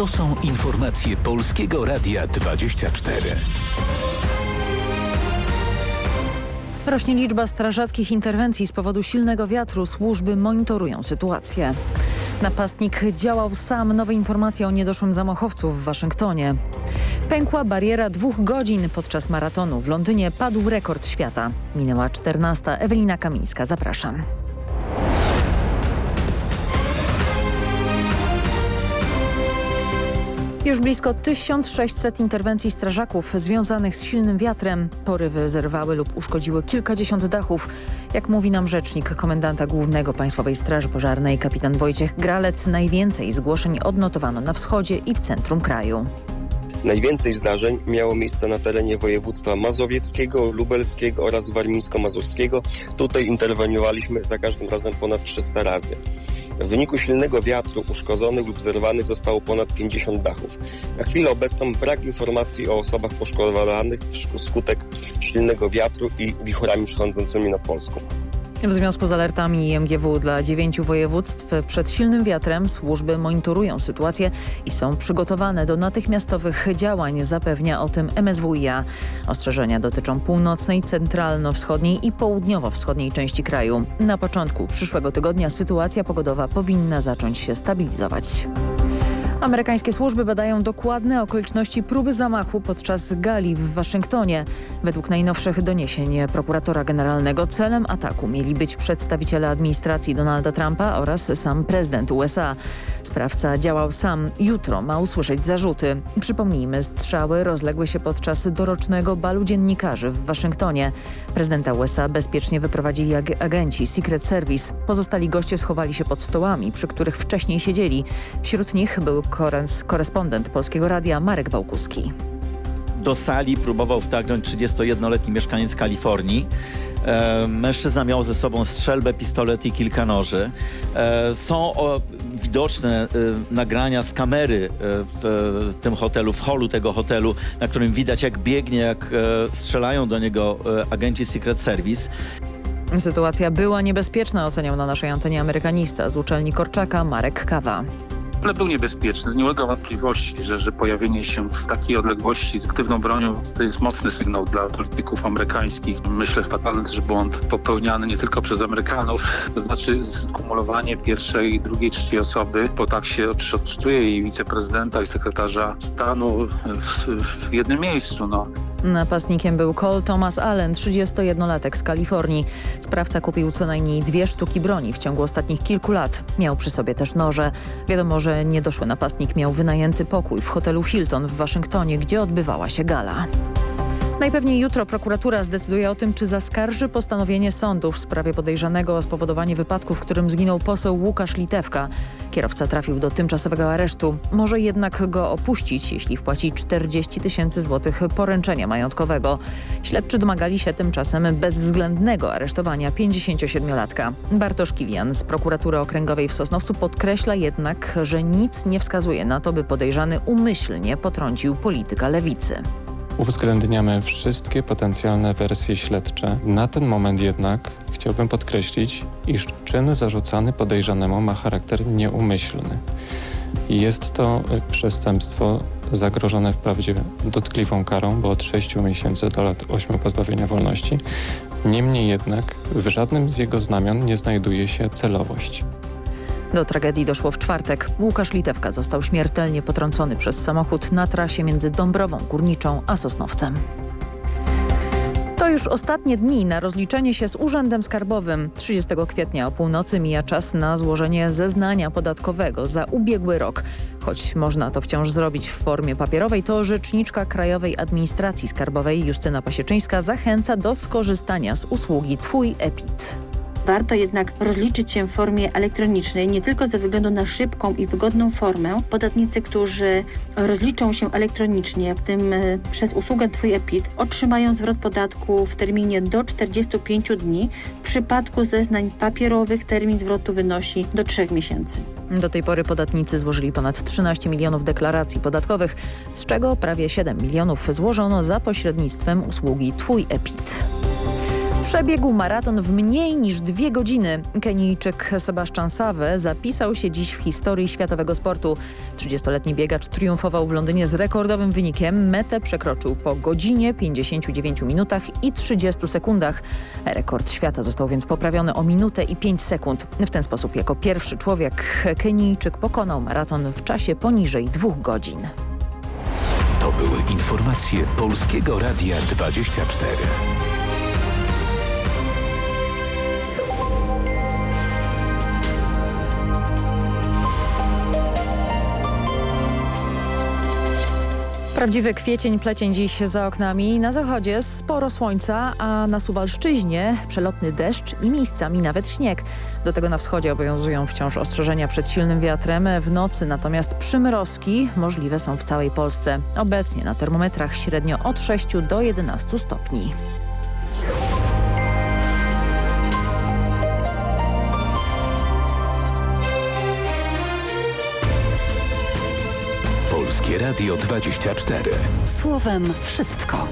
To są informacje Polskiego Radia 24. Rośnie liczba strażackich interwencji z powodu silnego wiatru. Służby monitorują sytuację. Napastnik działał sam. Nowe informacje o niedoszłym zamachowcu w Waszyngtonie. Pękła bariera dwóch godzin podczas maratonu. W Londynie padł rekord świata. Minęła 14. Ewelina Kamińska. Zapraszam. Już blisko 1600 interwencji strażaków związanych z silnym wiatrem. Porywy zerwały lub uszkodziły kilkadziesiąt dachów. Jak mówi nam rzecznik komendanta głównego Państwowej Straży Pożarnej kapitan Wojciech Gralec, najwięcej zgłoszeń odnotowano na wschodzie i w centrum kraju. Najwięcej zdarzeń miało miejsce na terenie województwa mazowieckiego, lubelskiego oraz warmińsko-mazurskiego. Tutaj interweniowaliśmy za każdym razem ponad 300 razy. W wyniku silnego wiatru uszkodzonych lub zerwanych zostało ponad 50 dachów. Na chwilę obecną brak informacji o osobach poszkodowanych wskutek silnego wiatru i wichurami przechodzącymi nad Polską. W związku z alertami IMGW dla dziewięciu województw przed silnym wiatrem służby monitorują sytuację i są przygotowane do natychmiastowych działań, zapewnia o tym MSWiA. Ostrzeżenia dotyczą północnej, centralno-wschodniej i południowo-wschodniej części kraju. Na początku przyszłego tygodnia sytuacja pogodowa powinna zacząć się stabilizować. Amerykańskie służby badają dokładne okoliczności próby zamachu podczas gali w Waszyngtonie. Według najnowszych doniesień prokuratora generalnego celem ataku mieli być przedstawiciele administracji Donalda Trumpa oraz sam prezydent USA. Sprawca działał sam. Jutro ma usłyszeć zarzuty. Przypomnijmy, strzały rozległy się podczas dorocznego balu dziennikarzy w Waszyngtonie. Prezydenta USA bezpiecznie wyprowadzili ag agenci Secret Service. Pozostali goście schowali się pod stołami, przy których wcześniej siedzieli. Wśród nich był korespondent Polskiego Radia Marek Bałkuski. Do sali próbował wtargnąć 31-letni mieszkaniec Kalifornii. E, mężczyzna miał ze sobą strzelbę, pistolet i kilka noży. E, są o, widoczne e, nagrania z kamery e, w, w, tym hotelu, w holu tego hotelu, na którym widać jak biegnie, jak e, strzelają do niego e, agenci Secret Service. Sytuacja była niebezpieczna, oceniał na naszej antenie amerykanista z uczelni Korczaka Marek Kawa ale był niebezpieczny. Nie ulega wątpliwości, że, że pojawienie się w takiej odległości z aktywną bronią to jest mocny sygnał dla polityków amerykańskich. Myślę fatalny też błąd popełniany nie tylko przez Amerykanów, to znaczy skumulowanie pierwszej, drugiej, trzeciej osoby, bo tak się odczytuje i wiceprezydenta i sekretarza stanu w, w jednym miejscu. No. Napastnikiem był Cole Thomas Allen, 31-latek z Kalifornii. Sprawca kupił co najmniej dwie sztuki broni w ciągu ostatnich kilku lat. Miał przy sobie też noże. Wiadomo, że niedoszły napastnik miał wynajęty pokój w hotelu Hilton w Waszyngtonie, gdzie odbywała się gala. Najpewniej jutro prokuratura zdecyduje o tym, czy zaskarży postanowienie sądu w sprawie podejrzanego o spowodowanie wypadku, w którym zginął poseł Łukasz Litewka. Kierowca trafił do tymczasowego aresztu. Może jednak go opuścić, jeśli wpłaci 40 tysięcy złotych poręczenia majątkowego. Śledczy domagali się tymczasem bezwzględnego aresztowania 57-latka. Bartosz Kilian z prokuratury okręgowej w Sosnowcu podkreśla jednak, że nic nie wskazuje na to, by podejrzany umyślnie potrącił polityka lewicy. Uwzględniamy wszystkie potencjalne wersje śledcze. Na ten moment jednak chciałbym podkreślić, iż czyn zarzucany podejrzanemu ma charakter nieumyślny. Jest to przestępstwo zagrożone wprawdzie dotkliwą karą, bo od 6 miesięcy do lat 8 pozbawienia wolności. Niemniej jednak w żadnym z jego znamion nie znajduje się celowość. Do tragedii doszło w czwartek. Łukasz Litewka został śmiertelnie potrącony przez samochód na trasie między Dąbrową Górniczą a Sosnowcem. To już ostatnie dni na rozliczenie się z Urzędem Skarbowym. 30 kwietnia o północy mija czas na złożenie zeznania podatkowego za ubiegły rok. Choć można to wciąż zrobić w formie papierowej, to rzeczniczka Krajowej Administracji Skarbowej Justyna Pasieczyńska zachęca do skorzystania z usługi Twój EPIT. Warto jednak rozliczyć się w formie elektronicznej, nie tylko ze względu na szybką i wygodną formę. Podatnicy, którzy rozliczą się elektronicznie, w tym e, przez usługę Twój EPIT, otrzymają zwrot podatku w terminie do 45 dni. W przypadku zeznań papierowych termin zwrotu wynosi do 3 miesięcy. Do tej pory podatnicy złożyli ponad 13 milionów deklaracji podatkowych, z czego prawie 7 milionów złożono za pośrednictwem usługi Twój EPIT. Przebiegł maraton w mniej niż dwie godziny. Kenijczyk Sebastian Save zapisał się dziś w historii światowego sportu. 30-letni biegacz triumfował w Londynie z rekordowym wynikiem. Metę przekroczył po godzinie, 59 minutach i 30 sekundach. Rekord świata został więc poprawiony o minutę i 5 sekund. W ten sposób jako pierwszy człowiek Kenijczyk pokonał maraton w czasie poniżej dwóch godzin. To były informacje Polskiego Radia 24. Prawdziwy kwiecień, plecień dziś za oknami. Na zachodzie sporo słońca, a na Suwalszczyźnie przelotny deszcz i miejscami nawet śnieg. Do tego na wschodzie obowiązują wciąż ostrzeżenia przed silnym wiatrem. W nocy natomiast przymrozki możliwe są w całej Polsce. Obecnie na termometrach średnio od 6 do 11 stopni. Radio 24. Słowem wszystko.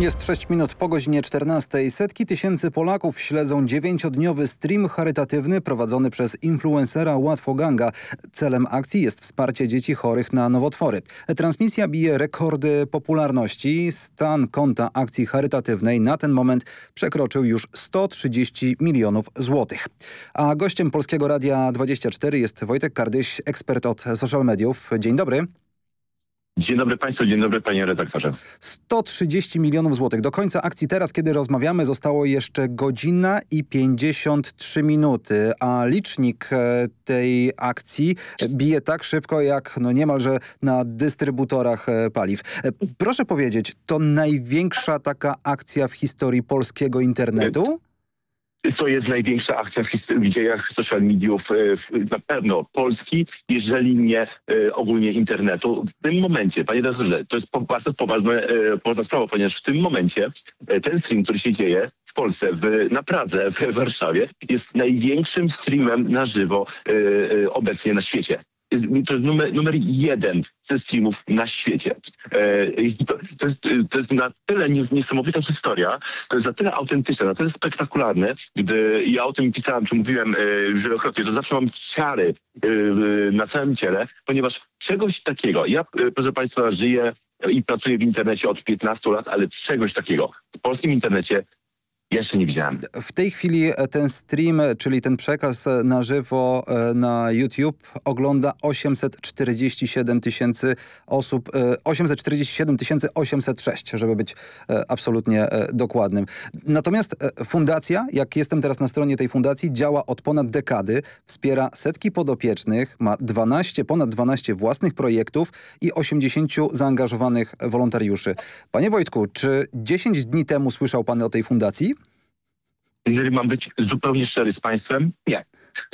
Jest 6 minut po godzinie 14. Setki tysięcy Polaków śledzą dziewięciodniowy stream charytatywny prowadzony przez influencera Łatwoganga. Celem akcji jest wsparcie dzieci chorych na nowotwory. Transmisja bije rekordy popularności. Stan konta akcji charytatywnej na ten moment przekroczył już 130 milionów złotych. A gościem Polskiego Radia 24 jest Wojtek Kardyś, ekspert od social mediów. Dzień dobry. Dzień dobry Państwu, dzień dobry Panie redaktorze. 130 milionów złotych. Do końca akcji teraz, kiedy rozmawiamy, zostało jeszcze godzina i 53 minuty, a licznik e, tej akcji bije tak szybko, jak no niemalże na dystrybutorach e, paliw. E, proszę powiedzieć, to największa taka akcja w historii polskiego internetu? To jest największa akcja w, w dziejach social mediów na pewno Polski, jeżeli nie e, ogólnie internetu. W tym momencie, panie doktorze, to jest bardzo poważna, e, poważna sprawa, ponieważ w tym momencie e, ten stream, który się dzieje w Polsce, w, na Pradze, w Warszawie, jest największym streamem na żywo obecnie na świecie to jest numer, numer jeden ze streamów na świecie. E, to, to, jest, to jest na tyle niesamowita historia, to jest na tyle autentyczne, na tyle spektakularne, gdy ja o tym pisałem, czy mówiłem e, wielokrotnie, że zawsze mam ciary e, na całym ciele, ponieważ czegoś takiego, ja proszę Państwa żyję i pracuję w internecie od 15 lat, ale czegoś takiego w polskim internecie jeszcze nie widziałem. W tej chwili ten stream, czyli ten przekaz na żywo e, na YouTube ogląda 847 tysięcy osób, 847 806, żeby być e, absolutnie e, dokładnym. Natomiast fundacja, jak jestem teraz na stronie tej fundacji, działa od ponad dekady, wspiera setki podopiecznych, ma 12, ponad 12 własnych projektów i 80 zaangażowanych wolontariuszy. Panie Wojtku, czy 10 dni temu słyszał pan o tej fundacji? Jeżeli mam być zupełnie szczery z państwem, nie.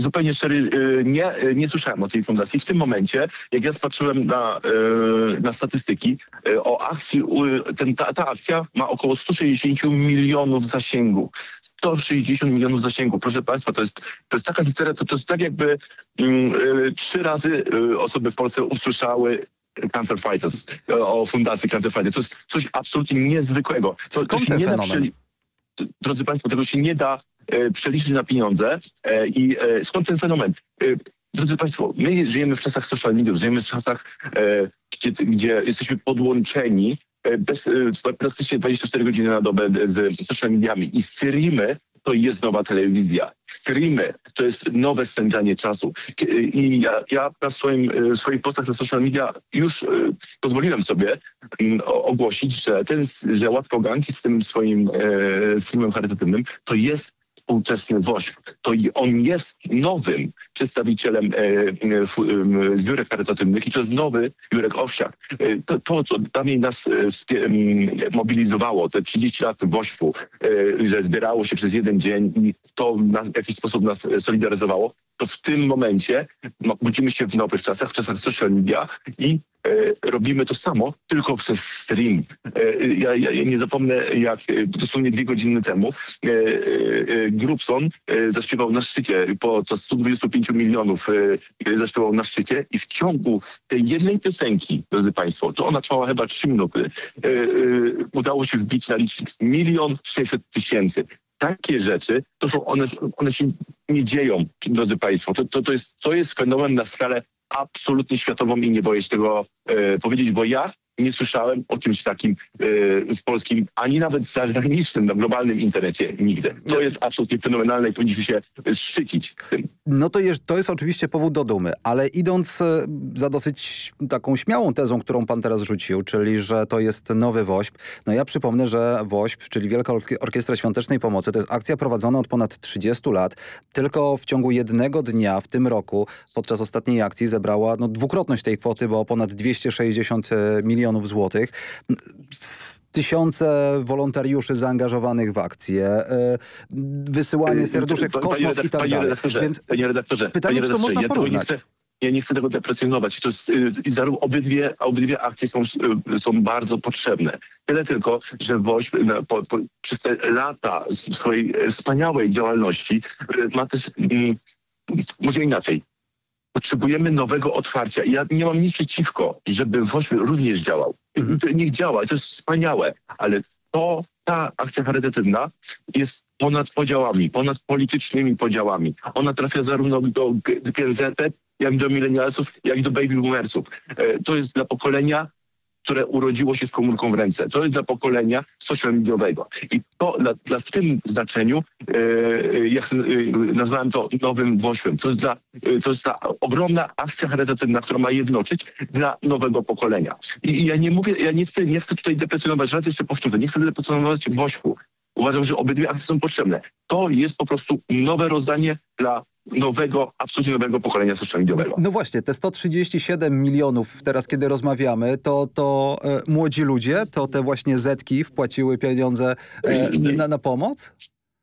Zupełnie szczery, y, nie, y, nie słyszałem o tej fundacji. W tym momencie, jak ja spatrzyłem na, y, na statystyki o akcji, ten, ta, ta akcja ma około 160 milionów zasięgu. 160 milionów zasięgu. Proszę Państwa, to jest, to jest taka historia, to, to jest tak jakby mm, trzy razy osoby w Polsce usłyszały Cancer Fighters, o fundacji Cancer Fighters. To jest coś absolutnie niezwykłego. To, Skąd ten nie fenomen? Drodzy Państwo, tego się nie da e, przeliczyć na pieniądze. E, I e, skąd ten fenomen? Drodzy Państwo, my żyjemy w czasach social media, żyjemy w czasach, gdzie, gdzie jesteśmy podłączeni bez, praktycznie 24 godziny na dobę z social mediami i streamy to jest nowa telewizja. Streamy to jest nowe spędzanie czasu. I ja, ja na swoim, swoich postach na social media już pozwoliłem sobie mm, ogłosić, że ten, że Łatwo Ganki z tym swoim e, streamem charytatywnym to jest współczesny WOŚP. To i on jest nowym przedstawicielem e, e, zbiórek charytatywnych i to jest nowy Jurek Owsiak. E, to, to, co dawniej nas e, mobilizowało, te 30 lat WOŚP-u, e, że zbierało się przez jeden dzień i to nas, w jakiś sposób nas solidaryzowało, to w tym momencie no, budzimy się w nowych czasach, w czasach social media i e, robimy to samo, tylko przez stream. E, ja, ja, ja nie zapomnę, jak e, dosłownie dwie godziny temu e, e, e, Grubson e, zaśpiewał na szczycie po co 125 milionów e, zaśpiewał na szczycie i w ciągu tej jednej piosenki, drodzy Państwo, to ona trwała chyba trzy minuty, e, e, udało się wbić na licznik milion sześćset tysięcy takie rzeczy, to są one, one się nie dzieją, drodzy Państwo. To, to, to, jest, to jest fenomen na skalę absolutnie światową i nie boję się tego e, powiedzieć, bo ja nie słyszałem o czymś takim e, w polskim, ani nawet zagranicznym, na globalnym internecie nigdy. To jest absolutnie fenomenalne i powinniśmy się szczycić tym. No to jest, to jest oczywiście powód do dumy, ale idąc e, za dosyć taką śmiałą tezą, którą pan teraz rzucił, czyli że to jest nowy WOŚP, no ja przypomnę, że WOŚP, czyli Wielka Orkiestra Świątecznej Pomocy, to jest akcja prowadzona od ponad 30 lat. Tylko w ciągu jednego dnia w tym roku podczas ostatniej akcji zebrała no, dwukrotność tej kwoty, bo ponad 260 milionów złotych tysiące wolontariuszy zaangażowanych w akcję, e, wysyłanie serduszek w kosmos i tak dalej. Redaktorze, Więc panie redaktorze, pytanie, panie czy to redaktorze, można ja tego nie porównać? chcę, ja nie chcę tego deprecjonować. To jest, y, i zaró- obydwie, obydwie akcje są, y, są bardzo potrzebne. Tyle tylko, że WOŚP na, po, po, przez te lata swojej wspaniałej działalności y, ma też, mm, może inaczej, potrzebujemy nowego otwarcia. I ja nie mam nic przeciwko, żeby WOŚP również działał. Niech działa, to jest wspaniałe, ale to ta akcja charytatywna jest ponad podziałami, ponad politycznymi podziałami. Ona trafia zarówno do Gen Z, jak do milenialsów, jak i do baby boomersów. E, To jest dla pokolenia, które urodziło się z komórką w ręce. To jest dla pokolenia social mediowego. I to dla, dla w tym znaczeniu, e, ja chcę, e, nazwałem to nowym wośpem. To jest, dla, e, to jest ta ogromna akcja charytatywna, która ma jednoczyć dla nowego pokolenia. I, i ja nie mówię, ja nie chcę, nie chcę tutaj deprecjonować, raz jeszcze powtórzę, nie chcę deprecjonować wośpu. Uważam, że obydwie akcje są potrzebne. To jest po prostu nowe rozdanie dla nowego, absolutnie nowego pokolenia social mediowego. No właśnie, te 137 milionów teraz, kiedy rozmawiamy, to, to e, młodzi ludzie, to te właśnie Zetki wpłaciły pieniądze e, na, na pomoc?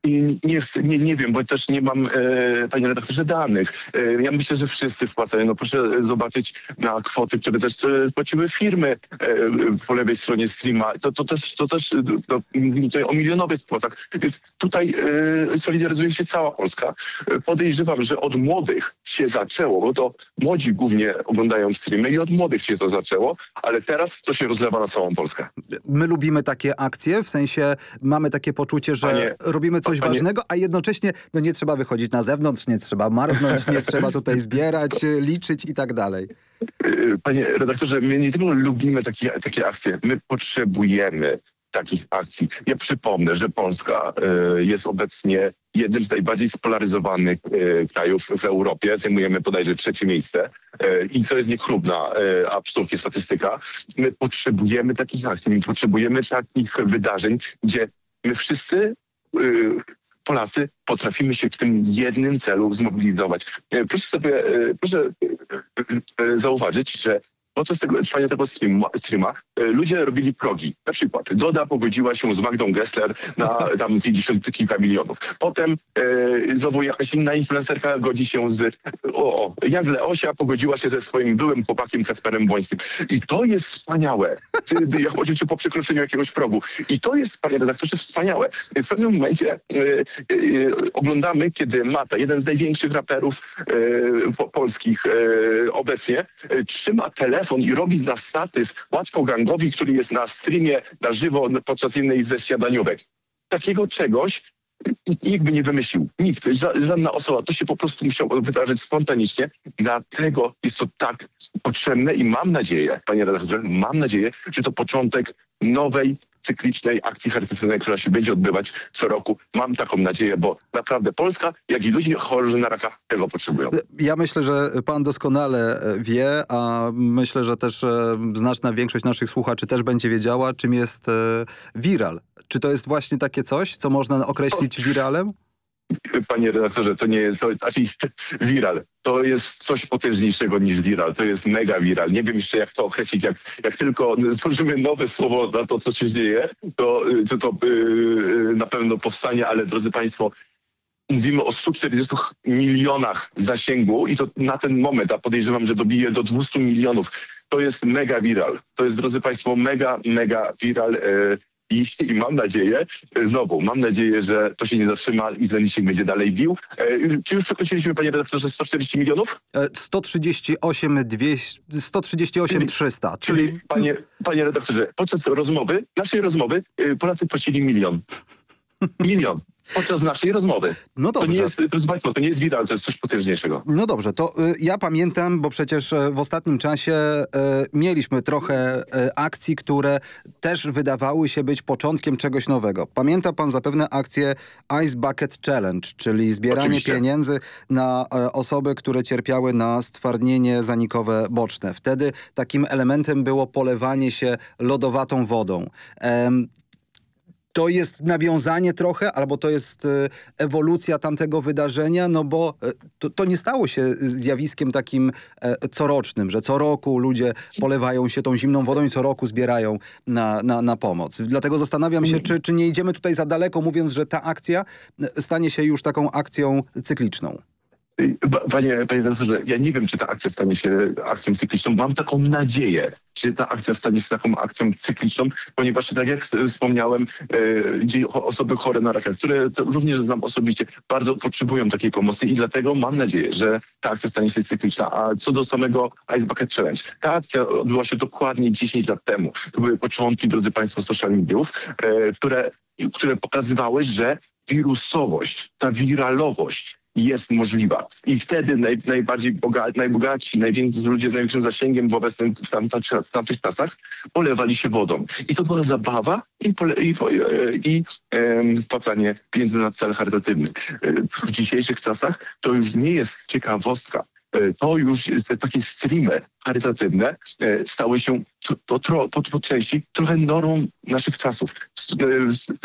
I nie, nie, nie wiem, bo też nie mam, e, panie redaktorze, danych. E, ja myślę, że wszyscy wpłacają. No proszę zobaczyć na kwoty, które też e, płaciły firmy e, po lewej stronie streama. To, to też, to też e, no, tutaj o milionowych kwotach. Więc tutaj e, solidaryzuje się cała Polska. E, podejrzewam, że od młodych się zaczęło, bo to młodzi głównie oglądają streamy i od młodych się to zaczęło, ale teraz to się rozlewa na całą Polskę. My lubimy takie akcje, w sensie mamy takie poczucie, że Panie- robimy coś panie- ważnego, a jednocześnie no nie trzeba wychodzić na zewnątrz, nie trzeba marznąć, nie trzeba tutaj zbierać, e, liczyć i tak dalej. Y, Panie redaktorze, my nie tylko lubimy takie, takie akcje, my potrzebujemy takich akcji. Ja przypomnę, że Polska y, jest obecnie jednym z najbardziej spolaryzowanych y, krajów w Europie. Zajmujemy bodajże trzecie miejsce y, i to jest niechlubna y, absolutnie statystyka. My potrzebujemy takich akcji, my potrzebujemy takich wydarzeń, gdzie my wszyscy y, Polacy potrafimy się w tym jednym celu zmobilizować. E, Proszę sobie, e, proszę zauważyć, że podczas tego trwania tego streama, streama e, ludzie robili progi. Na przykład Doda pogodziła się z Magdą Gessler na tam 50 kilka milionów. Potem e, znowu jakaś inna influencerka godzi się z o, o, Jagle Osia pogodziła się ze swoim byłym chłopakiem Kasperem Błońskim. I to jest wspaniałe. Ty- Jak oczywiście po przekroczeniu jakiegoś progu. I to jest, panie redaktorze, wspaniałe. W pewnym momencie e, e, oglądamy, kiedy Mata, jeden z największych raperów e, po, polskich e, obecnie, trzyma telefon i robi na statyw łatwo gangowi, który jest na streamie na żywo podczas jednej ze śniadaniówek. Takiego czegoś nikt by nie wymyślił. Nikt, ża- żadna osoba. To się po prostu musiało wydarzyć spontanicznie. Dlatego jest to tak potrzebne i mam nadzieję, panie redaktorze, mam nadzieję, że to początek nowej cyklicznej akcji charytatywnej, która się będzie odbywać co roku. Mam taką nadzieję, bo naprawdę Polska, jak i ludzie chorzy na raka tego potrzebują. Ja myślę, że pan doskonale e, wie, a myślę, że też e, znaczna większość naszych słuchaczy też będzie wiedziała, czym jest e, viral. Czy to jest właśnie takie coś, co można określić wiralem? Panie redaktorze, to nie jest, to znaczy viral. To jest coś potężniejszego niż viral. To jest mega viral. Nie wiem jeszcze jak to określić. Jak, jak tylko stworzymy nowe słowo na to, co się dzieje, to to, to yy, na pewno powstanie, ale drodzy Państwo, mówimy o 140 milionach zasięgu i to na ten moment, a podejrzewam, że dobije do 200 milionów. To jest mega viral. To jest, drodzy Państwo, mega, mega viral. I, I mam nadzieję, e, znowu, mam nadzieję, że to się nie zatrzyma i Zeniczyk będzie dalej bił. E, czy już przekroczyliśmy, panie redaktorze, 140 milionów? E, 138, 200, 138 300, czyli... Czyli, panie, panie redaktorze, podczas rozmowy, naszej rozmowy, e, Polacy płacili milion. Milion. Podczas naszej rozmowy. No To nie dobrze. jest, proszę Państwa, to nie jest viral, to jest coś potężniejszego. No dobrze, to y, ja pamiętam, bo przecież e, w ostatnim czasie e, mieliśmy trochę e, akcji, które też wydawały się być początkiem czegoś nowego. Pamięta pan zapewne akcję Ice Bucket Challenge, czyli zbieranie Oczywiście. pieniędzy na osoby, które cierpiały na stwardnienie zanikowe boczne. Wtedy takim elementem było polewanie się lodowatą wodą. To jest nawiązanie trochę, albo to jest e, ewolucja tamtego wydarzenia, no bo e, to, to nie stało się zjawiskiem takim e, corocznym, że co roku ludzie polewają się tą zimną wodą i co roku zbierają na, na, na pomoc. Dlatego zastanawiam się, czy, czy nie idziemy tutaj za daleko, mówiąc, że ta akcja stanie się już taką akcją cykliczną. Panie, panie redaktorze, ja nie wiem, czy ta akcja stanie się akcją cykliczną. Mam taką nadzieję, że ta akcja stanie się taką akcją cykliczną, ponieważ tak jak wspomniałem, e, osoby chore na raka, które również znam osobiście, bardzo potrzebują takiej pomocy i dlatego mam nadzieję, że ta akcja stanie się cykliczna. A co do samego Ice Bucket Challenge, ta akcja odbyła się dokładnie 10 lat temu. To były początki, drodzy Państwo, social mediów, e, które, które pokazywały, że wirusowość, ta wiralowość jest możliwa. I wtedy naj, najbardziej boga, najbogatsi, najwięksi ludzie z największym zasięgiem w obecnym w, tam, w tamtych czasach polewali się wodą. I to była zabawa i, pole, i, e, i em, wpłacanie pieniędzy na cel charytatywny. E, W dzisiejszych czasach to już nie jest ciekawostka. E, To już takie streamy charytatywne e, stały się to, po części trochę normą naszych czasów.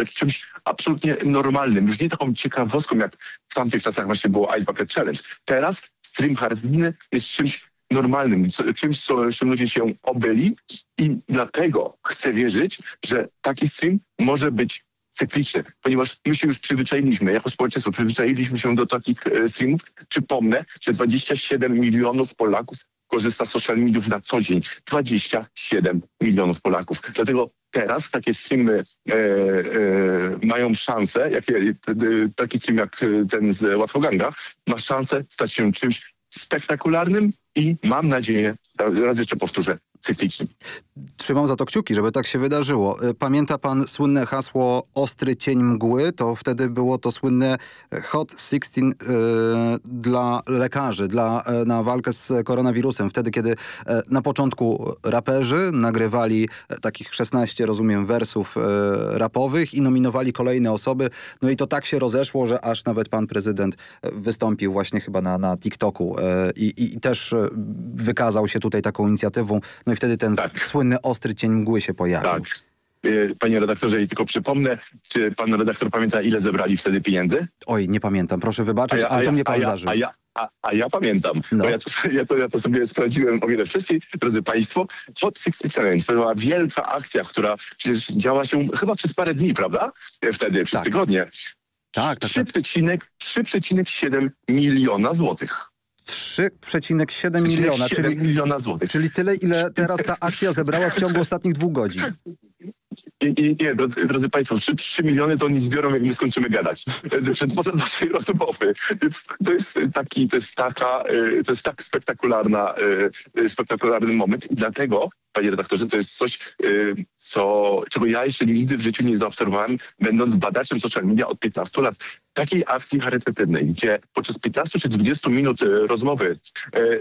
E, Czymś absolutnie normalnym. Już nie taką ciekawostką, jak w tamtych czasach właśnie było Ice Bucket Challenge. Teraz stream charytatywny jest czymś normalnym, czymś, co, czym ludzie się obyli i dlatego chcę wierzyć, że taki stream może być cykliczny, ponieważ my się już przyzwyczailiśmy, jako społeczeństwo przyzwyczailiśmy się do takich e, streamów. Przypomnę, że 27 milionów Polaków korzysta z social mediów na co dzień. 27 milionów Polaków. Dlatego teraz takie streamy e, e, mają szansę, taki stream jak e, ten z Łatwoganga, ma szansę stać się czymś spektakularnym i mam nadzieję, raz jeszcze powtórzę, cyklicznym. Trzymam za to kciuki, żeby tak się wydarzyło. Y, Pamięta pan słynne hasło ostry cień mgły? To wtedy było to słynne Hot 16 y, dla lekarzy, dla, y, na walkę z koronawirusem. Wtedy, kiedy y, na początku raperzy nagrywali takich 16, rozumiem, wersów y, rapowych i nominowali kolejne osoby. No i to tak się rozeszło, że aż nawet pan prezydent wystąpił właśnie chyba na, na TikToku i, i, też wykazał się tutaj taką inicjatywą. No i wtedy ten Tak. słynny ostry cień mgły się pojawił. Tak. E, Panie redaktorze, i tylko przypomnę, czy pan redaktor pamięta, ile zebrali wtedy pieniędzy? Oj, nie pamiętam, proszę wybaczyć, ale to mnie pan ja, zażył. a, ja, a, a ja pamiętam, No. bo ja to, ja, to, ja to sobie sprawdziłem o wiele wcześniej. Drodzy Państwo, Hot 60 Challenge to była wielka akcja, która przecież działa się chyba przez parę dni, prawda? E, Wtedy, przez Tak. tygodnie. Tak, tak, tak. 3,7 3,7 miliona złotych. 3,7 miliona, 3,7 czyli, miliona złotych. czyli tyle, ile teraz ta akcja zebrała w ciągu ostatnich dwóch godzin. Nie, nie, nie drodzy, drodzy Państwo, 3, 3 miliony to oni zbiorą, jak my skończymy gadać. E, podczas naszej rozmowy. To jest taki, to jest taka, e, to jest tak spektakularna, e, spektakularny moment i dlatego, panie redaktorze, to jest coś, co, czego ja jeszcze nigdy w życiu nie zaobserwowałem, będąc badaczem social media od 15 lat. Takiej akcji charytatywnej, gdzie podczas 15 czy 20 minut rozmowy e,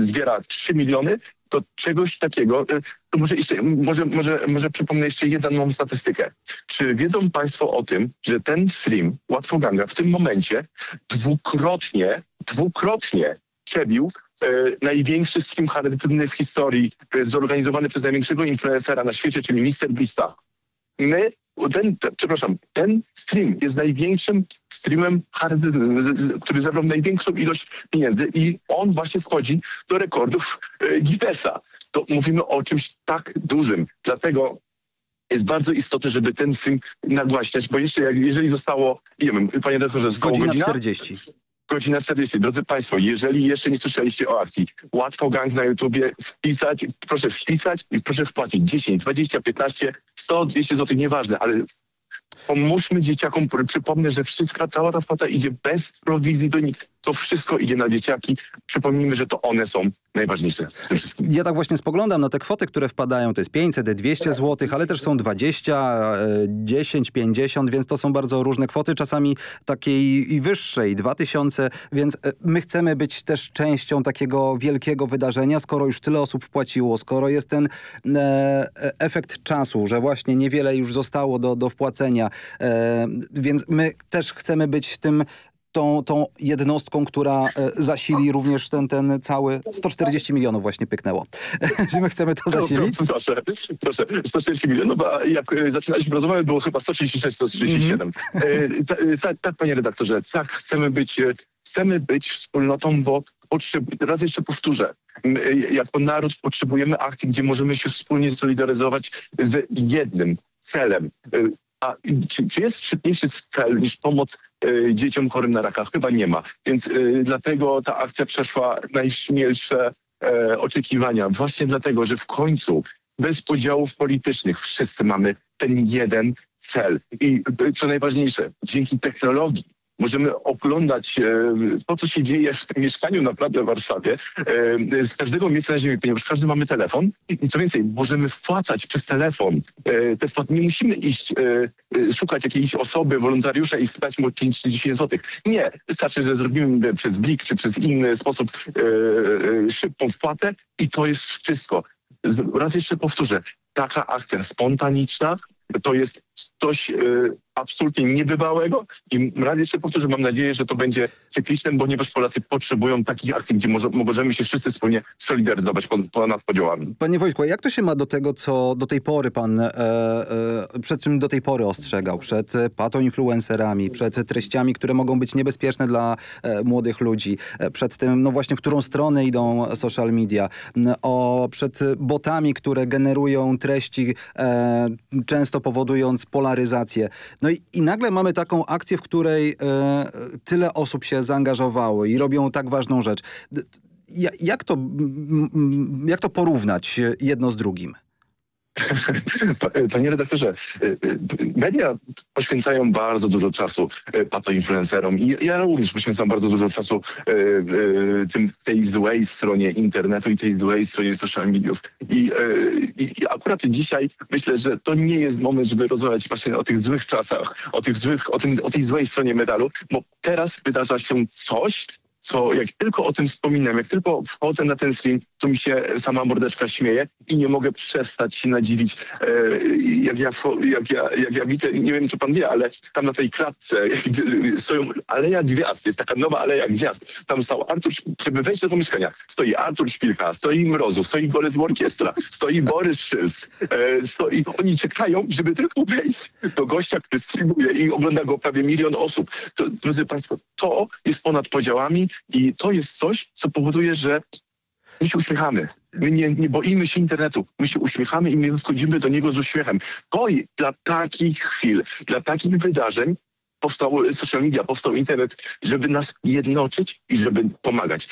zbiera 3 miliony, to czegoś takiego, e, to może, jeszcze, może, może, może przypomnę jeszcze jedną statystykę. Czy wiedzą Państwo o tym, że ten stream Łatwoganga w tym momencie dwukrotnie, dwukrotnie przebił e, największy stream charytatywny w historii, e, zorganizowany przez największego influencera na świecie, czyli Mr. Beasta. My, ten, te, przepraszam, ten stream jest największym streamem, który zebrał największą ilość pieniędzy i on właśnie wchodzi do rekordów e, Guinnessa. To mówimy o czymś tak dużym. Dlatego jest bardzo istotne, żeby ten film nagłaśniać, bo jeszcze jak, jeżeli zostało, nie wiem, panie redaktorze, zostało Godzina godzina 40. Godzina 40. Drodzy Państwo, jeżeli jeszcze nie słyszeliście o akcji, łatwo gang na YouTubie wpisać, proszę wpisać i proszę wpłacić 10, 20, 15, 100, 200 zł, nieważne, ale pomóżmy dzieciakom. Przypomnę, że wszystka, cała ta wpłata idzie bez prowizji do nich. To wszystko idzie na dzieciaki. Przypomnijmy, że to one są najważniejsze w tym wszystkim. Ja tak właśnie spoglądam na te kwoty, które wpadają. To jest 500, 200 zł, ale też są 20, e, 10, 50, więc to są bardzo różne kwoty, czasami takiej i wyższej, 2000, więc e, my chcemy być też częścią takiego wielkiego wydarzenia, skoro już tyle osób wpłaciło, skoro jest ten e, efekt czasu, że właśnie niewiele już zostało do, do wpłacenia, e, więc my też chcemy być tym tą, tą jednostką, która e, zasili również ten, ten cały 140 milionów właśnie pyknęło. że my chcemy to zasilić? No, proszę, proszę, 140 milionów, a jak e, zaczynaliśmy rozmowę, było chyba 136, 137. Mm-hmm. Tak, ta, ta, panie redaktorze, tak, chcemy być, e, chcemy być wspólnotą, bo potrzeb- raz jeszcze powtórzę, my, jako naród potrzebujemy akcji, gdzie możemy się wspólnie solidaryzować z jednym celem. A czy, czy jest szybniejszy cel niż pomoc e, dzieciom chorym na raka? Chyba nie ma. Więc e, dlatego ta akcja przeszła najśmielsze e, oczekiwania. Właśnie dlatego, że w końcu bez podziałów politycznych wszyscy mamy ten jeden cel. I co najważniejsze, dzięki technologii możemy oglądać e, to, co się dzieje w tym mieszkaniu naprawdę w Warszawie e, z każdego miejsca na ziemi, ponieważ każdy mamy telefon i co więcej, możemy wpłacać przez telefon. E, te wpłaty, nie musimy iść, szukać jakiejś osoby, wolontariusza i wpłacać mu 5 czy 10 zł. Nie, wystarczy, że zrobimy przez Blik czy przez inny sposób szybką wpłatę i to jest wszystko. Raz jeszcze powtórzę, taka akcja spontaniczna to jest coś e, absolutnie niebywałego i raz jeszcze powtórzę, mam nadzieję, że to będzie cykliczne, ponieważ Polacy potrzebują takich akcji, gdzie może, możemy się wszyscy wspólnie solidaryzować pon- ponad podziałami. Panie Wojtku, jak to się ma do tego, co do tej pory pan, e, e, przed czym do tej pory ostrzegał? Przed e, patoinfluencerami, przed treściami, które mogą być niebezpieczne dla e, młodych ludzi, e, przed tym, no właśnie, w którą stronę idą social media, o, przed botami, które generują treści, e, często powodując polaryzację. No i, i nagle mamy taką akcję, w której e, tyle osób się zaangażowało i robią tak ważną rzecz. Jak to, jak to porównać e, jedno z drugim? Pa- Panie redaktorze, y, y, media poświęcają bardzo dużo czasu y, patoinfluencerom i ja również poświęcam bardzo dużo czasu tym, tej złej stronie internetu i tej złej stronie social mediów. I, I akurat dzisiaj myślę, że to nie jest moment, żeby rozmawiać właśnie o tych złych czasach, o, tych złych, o, tym, o tej złej stronie medalu, bo teraz wydarza się coś, co jak tylko o tym wspominam, jak tylko wchodzę na ten stream, to mi się sama mordeczka śmieje i nie mogę przestać się nadziwić, e, jak, ja, jak, ja, jak ja widzę, nie wiem czy pan wie, ale tam na tej klatce stoją Aleja Gwiazd, jest taka nowa Aleja Gwiazd. Tam stał Artur, żeby wejść do tego mieszkania, stoi Artur Szpilka, stoi Mrozów, stoi Golec Orkiestra, stoi Borys Szyls, e, stoi, oni czekają, żeby tylko wejść do gościa, który streamuje i ogląda go prawie milion osób. To, drodzy Państwo, to jest ponad podziałami i to jest coś, co powoduje, że my się uśmiechamy. My nie, nie boimy się internetu. My się uśmiechamy i my wchodzimy do niego z uśmiechem. To dla takich chwil, dla takich wydarzeń powstał social media, powstał internet, żeby nas jednoczyć i żeby pomagać.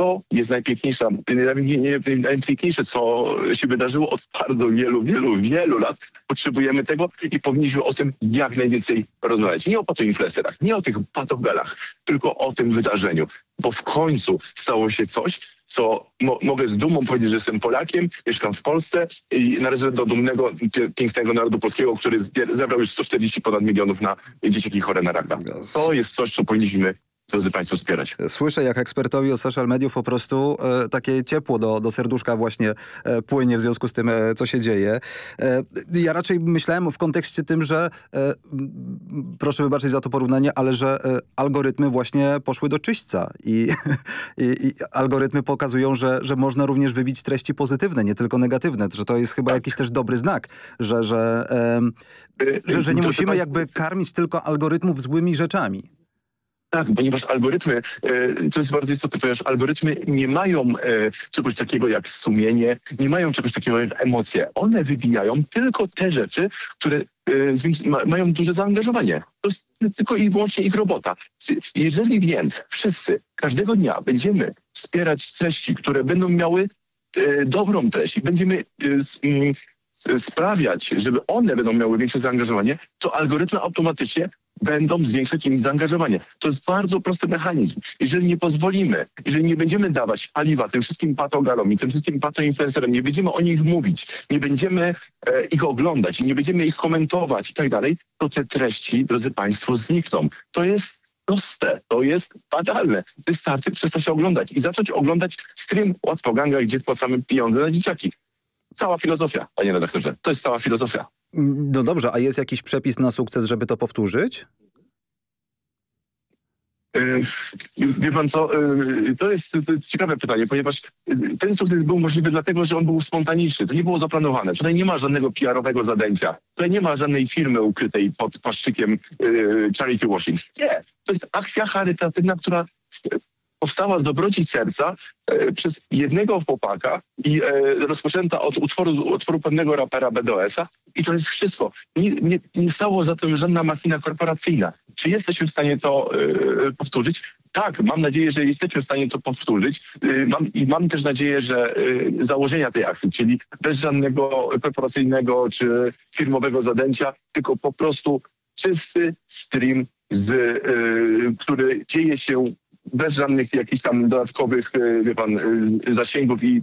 To jest najpiękniejsza, najpiękniejsze, najpiękniejsze, co się wydarzyło od bardzo wielu, wielu, wielu lat. Potrzebujemy tego i powinniśmy o tym jak najwięcej rozmawiać. Nie o patoinfluencerach, nie o tych patogelach, tylko o tym wydarzeniu. Bo w końcu stało się coś, co mo mogę z dumą powiedzieć, że jestem Polakiem, mieszkam w Polsce i należę do dumnego, pięknego narodu polskiego, który zebrał już 140 ponad milionów na dzieciaki chore na raka. To jest coś, co powinniśmy, drodzy Państwo, wspierać. Słyszę, jak ekspertowi od social mediów po prostu e, takie ciepło do, do serduszka właśnie e, płynie w związku z tym, e, co się dzieje. E, ja raczej myślałem w kontekście tym, że e, proszę wybaczyć za to porównanie, ale że e, algorytmy właśnie poszły do czyśćca i, i, i algorytmy pokazują, że, że można również wybić treści pozytywne, nie tylko negatywne, że to jest chyba jakiś też dobry znak, że, że, że, że nie musimy jakby karmić tylko algorytmów złymi rzeczami. Tak, ponieważ algorytmy, e, to jest bardzo istotne, ponieważ algorytmy nie mają e, czegoś takiego jak sumienie, nie mają czegoś takiego jak emocje. One wybijają tylko te rzeczy, które e, mają duże zaangażowanie. To jest tylko i wyłącznie ich robota. Jeżeli więc wszyscy każdego dnia będziemy wspierać treści, które będą miały e, dobrą treść i będziemy e, s- m, s- sprawiać, żeby one będą miały większe zaangażowanie, to algorytmy automatycznie będą zwiększać im zaangażowanie. To jest bardzo prosty mechanizm. Jeżeli nie pozwolimy, jeżeli nie będziemy dawać paliwa tym wszystkim patogalom i tym wszystkim patoinfluencerom, nie będziemy o nich mówić, nie będziemy e, ich oglądać nie będziemy ich komentować i tak dalej, to te treści, drodzy Państwo, znikną. To jest proste, to jest badalne. Wystarczy przestać oglądać i zacząć oglądać stream Łatwoganga, gdzie spłacamy pieniądze na dzieciaki. Cała filozofia, panie redaktorze. To jest cała filozofia. No dobrze, a jest jakiś przepis na sukces, żeby to powtórzyć? Yy, Wie pan co, yy, to jest, ciekawe pytanie, ponieważ yy, ten sukces był możliwy dlatego, że on był spontaniczny. To nie było zaplanowane. Tutaj nie ma żadnego PR-owego zadęcia. Tutaj nie ma żadnej firmy ukrytej pod płaszczykiem charity washing. Nie. To jest akcja charytatywna, która powstała z dobroci serca e, przez jednego chłopaka i e, rozpoczęta od utworu, utworu pewnego rapera BDS-a i to jest wszystko. Nie, nie, nie stało za tym żadna machina korporacyjna. Czy jesteśmy w stanie to e, powtórzyć? Tak, mam nadzieję, że jesteśmy w stanie to powtórzyć. E, mam, I mam też nadzieję, że e, założenia tej akcji, czyli bez żadnego korporacyjnego czy firmowego zadęcia, tylko po prostu czysty stream, z, e, który dzieje się bez żadnych jakichś tam dodatkowych, e, wie pan, e, zasięgów i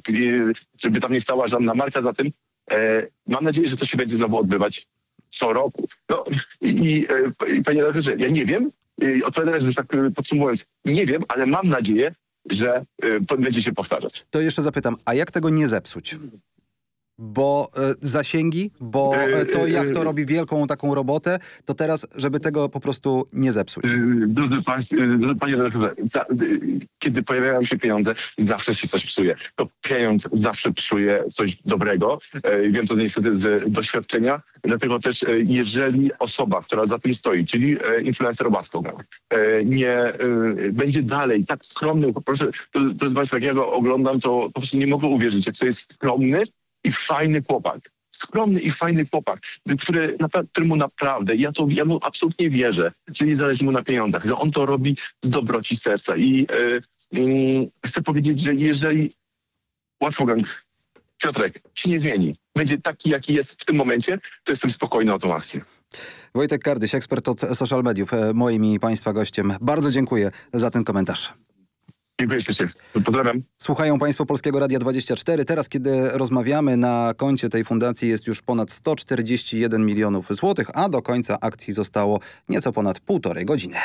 żeby tam nie stała żadna marka za tym. E, Mam nadzieję, że to się będzie znowu odbywać co roku. No i, i, e, i panie ja nie wiem, odpowiadając już tak podsumowując, nie wiem, ale mam nadzieję, że to będzie się powtarzać. To jeszcze zapytam, a jak tego nie zepsuć? Bo e, zasięgi, bo e, to jak to robi wielką taką robotę, to teraz, żeby tego po prostu nie zepsuć. Drodzy Państwo, Panie redaktorze, kiedy pojawiają się pieniądze, zawsze się coś psuje. To pieniądz zawsze psuje coś dobrego. Yy, Wiem to niestety z doświadczenia. Dlatego też, jeżeli osoba, która za tym stoi, czyli influencer yy, nie będzie dalej tak skromny, proszę, to- drodzy Państwo, jak ja go oglądam, to po prostu nie mogę uwierzyć, jak to jest skromny i fajny chłopak. Skromny i fajny chłopak, który, któremu naprawdę, ja, to, ja mu absolutnie wierzę, że nie zależy mu na pieniądzach, że on to robi z dobroci serca. I e, mm, chcę powiedzieć, że jeżeli Łatwogang, Piotrek się nie zmieni, będzie taki, jaki jest w tym momencie, to jestem spokojny o tą akcję. Wojtek Kardyś, ekspert od social mediów, e, moim i Państwa gościem. Bardzo dziękuję za ten komentarz. Dziękuję ślicznie. Pozdrawiam. Słuchają Państwo Polskiego Radia 24. Teraz, kiedy rozmawiamy, na koncie tej fundacji jest już ponad 141 milionów złotych, a do końca akcji zostało nieco ponad półtorej godziny.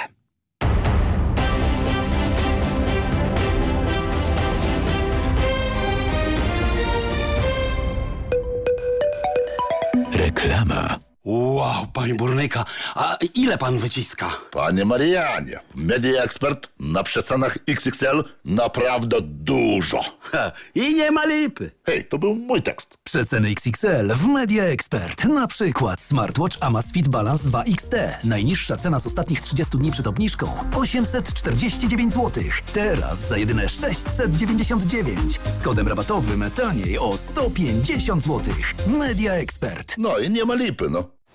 Reklama. Wow, panie burnyka, a ile pan wyciska? Panie Marianie, Media Expert na przecenach XXL naprawdę dużo. Ha, I nie ma lipy. Hej, to był mój tekst. Przeceny XXL w Media Expert. Na przykład smartwatch Amazfit Balance 2 XT. Najniższa cena z ostatnich 30 dni przed obniżką 849 zł. Teraz za jedyne 699. Z kodem rabatowym taniej o 150 zł. Media Expert. No i nie ma lipy, no.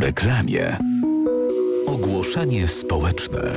Reklamie. Ogłoszenie społeczne.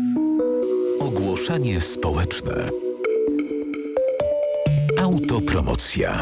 Ogłoszenie społeczne. Autopromocja.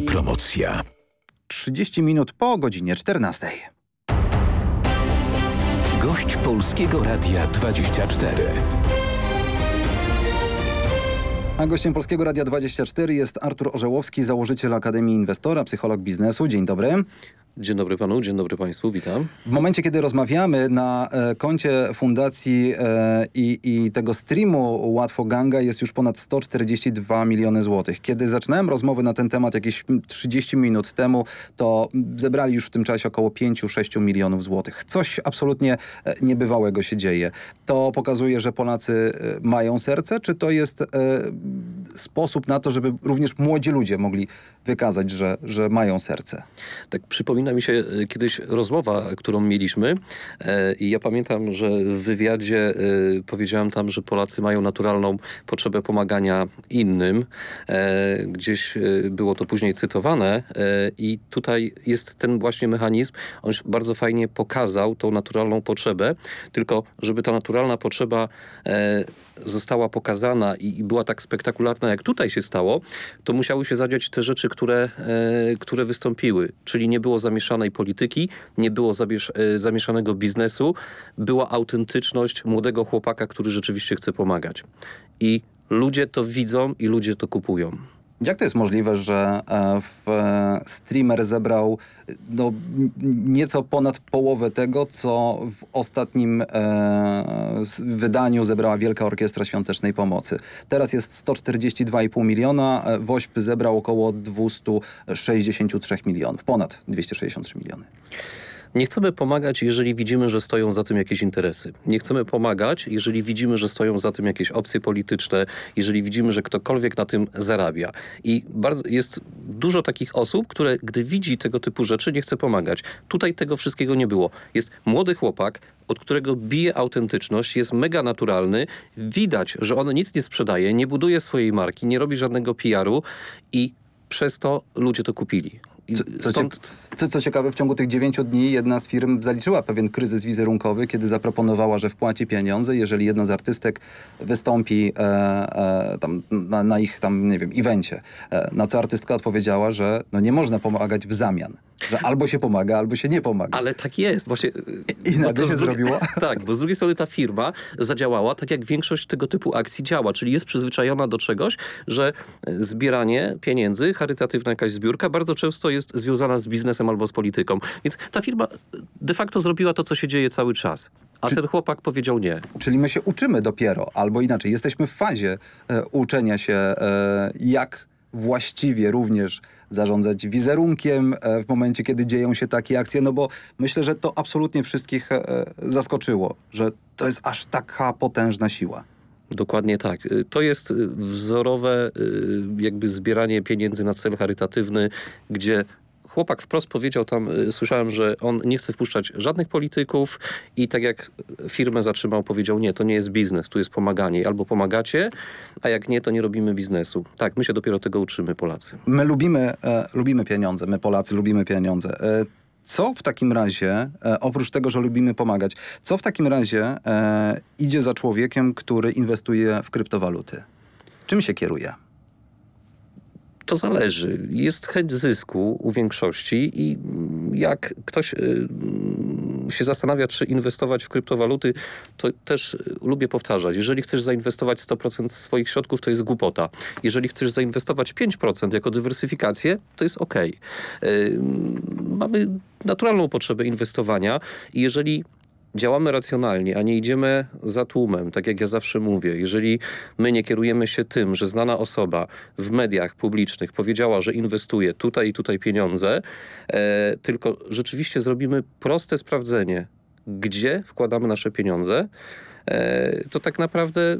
Autopromocja. 30 minut po godzinie 14. Gość Polskiego Radia 24. A gościem Polskiego Radia 24 jest Artur Orzełowski, założyciel Akademii Inwestora, psycholog biznesu. Dzień dobry. Dzień dobry panu, dzień dobry państwu, witam. W momencie, kiedy rozmawiamy na e, koncie fundacji e, i, i tego streamu Łatwo Ganga jest już ponad 142 miliony złotych. Kiedy zaczynałem rozmowy na ten temat jakieś 30 minut temu, to zebrali już w tym czasie około 5-6 milionów złotych. Coś absolutnie e, niebywałego się dzieje. To pokazuje, że Polacy mają serce, czy to jest sposób na to, żeby również młodzi ludzie mogli wykazać, że, że mają serce? Tak przypomina mi się e, kiedyś rozmowa, którą mieliśmy e, i ja pamiętam, że w wywiadzie e, powiedziałem tam, że Polacy mają naturalną potrzebę pomagania innym. Gdzieś było to później cytowane i tutaj jest ten właśnie mechanizm. On bardzo fajnie pokazał tą naturalną potrzebę, tylko żeby ta naturalna potrzeba została pokazana i, była tak spektakularna, jak tutaj się stało, to musiały się zadziać te rzeczy, które, które wystąpiły. Czyli nie było zamieszanej polityki, nie było e, zamieszanego biznesu, była autentyczność młodego chłopaka, który rzeczywiście chce pomagać. I ludzie to widzą i ludzie to kupują. Jak to jest możliwe, że e, e, streamer zebrał no, nieco ponad połowę tego, co w ostatnim e, wydaniu zebrała Wielka Orkiestra Świątecznej Pomocy? Teraz jest 142,5 miliona, WOŚP zebrał około 263 milionów, ponad 263 miliony. Nie chcemy pomagać, jeżeli widzimy, że stoją za tym jakieś interesy. Nie chcemy pomagać, jeżeli widzimy, że stoją za tym jakieś opcje polityczne, jeżeli widzimy, że ktokolwiek na tym zarabia. I bardzo, jest dużo takich osób, które gdy widzi tego typu rzeczy, nie chce pomagać. Tutaj tego wszystkiego nie było. Jest młody chłopak, od którego bije autentyczność, jest mega naturalny. Widać, że on nic nie sprzedaje, nie buduje swojej marki, nie robi żadnego PR-u i przez to ludzie to kupili. I Co, co, stąd- co, co ciekawe, w ciągu tych dziewięciu dni jedna z firm zaliczyła pewien kryzys wizerunkowy, kiedy zaproponowała, że wpłaci pieniądze, jeżeli jedna z artystek wystąpi e, e, tam, na, na ich tam, nie wiem, evencie. E, na co artystka odpowiedziała, że no, nie można pomagać w zamian. Że albo się pomaga, albo się nie pomaga. Ale tak jest. Właśnie, I nagle bo się zrobiło? Tak, bo z drugiej strony ta firma zadziałała tak, jak większość tego typu akcji działa, czyli jest przyzwyczajona do czegoś, że zbieranie pieniędzy, charytatywna jakaś zbiórka bardzo często jest związana z biznesem albo z polityką. Więc ta firma de facto zrobiła to, co się dzieje cały czas. A ten chłopak powiedział nie. Czyli my się uczymy dopiero, albo inaczej, jesteśmy w fazie e, uczenia się, e, jak właściwie również zarządzać wizerunkiem e, w momencie, kiedy dzieją się takie akcje, no bo myślę, że to absolutnie wszystkich e, zaskoczyło, że to jest aż taka potężna siła. Dokładnie tak. Y, to jest y, wzorowe y, jakby zbieranie pieniędzy na cel charytatywny, gdzie chłopak wprost powiedział tam, słyszałem, że on nie chce wpuszczać żadnych polityków i tak jak firmę zatrzymał, powiedział nie, to nie jest biznes, tu jest pomaganie. Albo pomagacie, a jak nie, to nie robimy biznesu. Tak, my się dopiero tego uczymy, Polacy. My lubimy, e, lubimy pieniądze, my Polacy lubimy pieniądze. E, co w takim razie, e, oprócz tego, że lubimy pomagać, co w takim razie e, idzie za człowiekiem, który inwestuje w kryptowaluty? Czym się kieruje? To zależy. Jest chęć zysku u większości i jak ktoś y, się zastanawia, czy inwestować w kryptowaluty, to też lubię powtarzać. Jeżeli chcesz zainwestować 100% swoich środków, to jest głupota. Jeżeli chcesz zainwestować 5% jako dywersyfikację, to jest ok. Mamy naturalną potrzebę inwestowania i jeżeli działamy racjonalnie, a nie idziemy za tłumem, tak jak ja zawsze mówię, jeżeli my nie kierujemy się tym, że znana osoba w mediach publicznych powiedziała, że inwestuje tutaj i tutaj pieniądze, e, tylko rzeczywiście zrobimy proste sprawdzenie, gdzie wkładamy nasze pieniądze, e, to tak naprawdę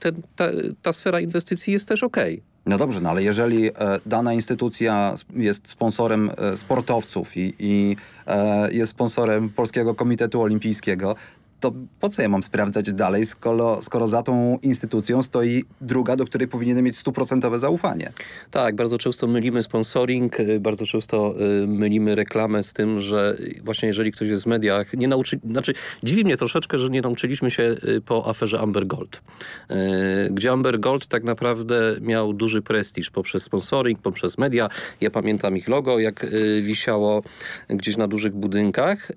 ten, ta, ta sfera inwestycji jest też ok. No dobrze, no ale jeżeli e, dana instytucja jest sponsorem e, sportowców i, i e, jest sponsorem Polskiego Komitetu Olimpijskiego, to po co ja mam sprawdzać dalej, skoro, skoro za tą instytucją stoi druga, do której powinienem mieć stuprocentowe zaufanie? Tak, bardzo często mylimy sponsoring, y, bardzo często y, mylimy reklamę z tym, że właśnie jeżeli ktoś jest w mediach, nie nauczy, znaczy dziwi mnie troszeczkę, że nie nauczyliśmy się y, po aferze Amber Gold, gdzie Amber Gold tak naprawdę miał duży prestiż poprzez sponsoring, poprzez media. Ja pamiętam ich logo, jak wisiało gdzieś na dużych budynkach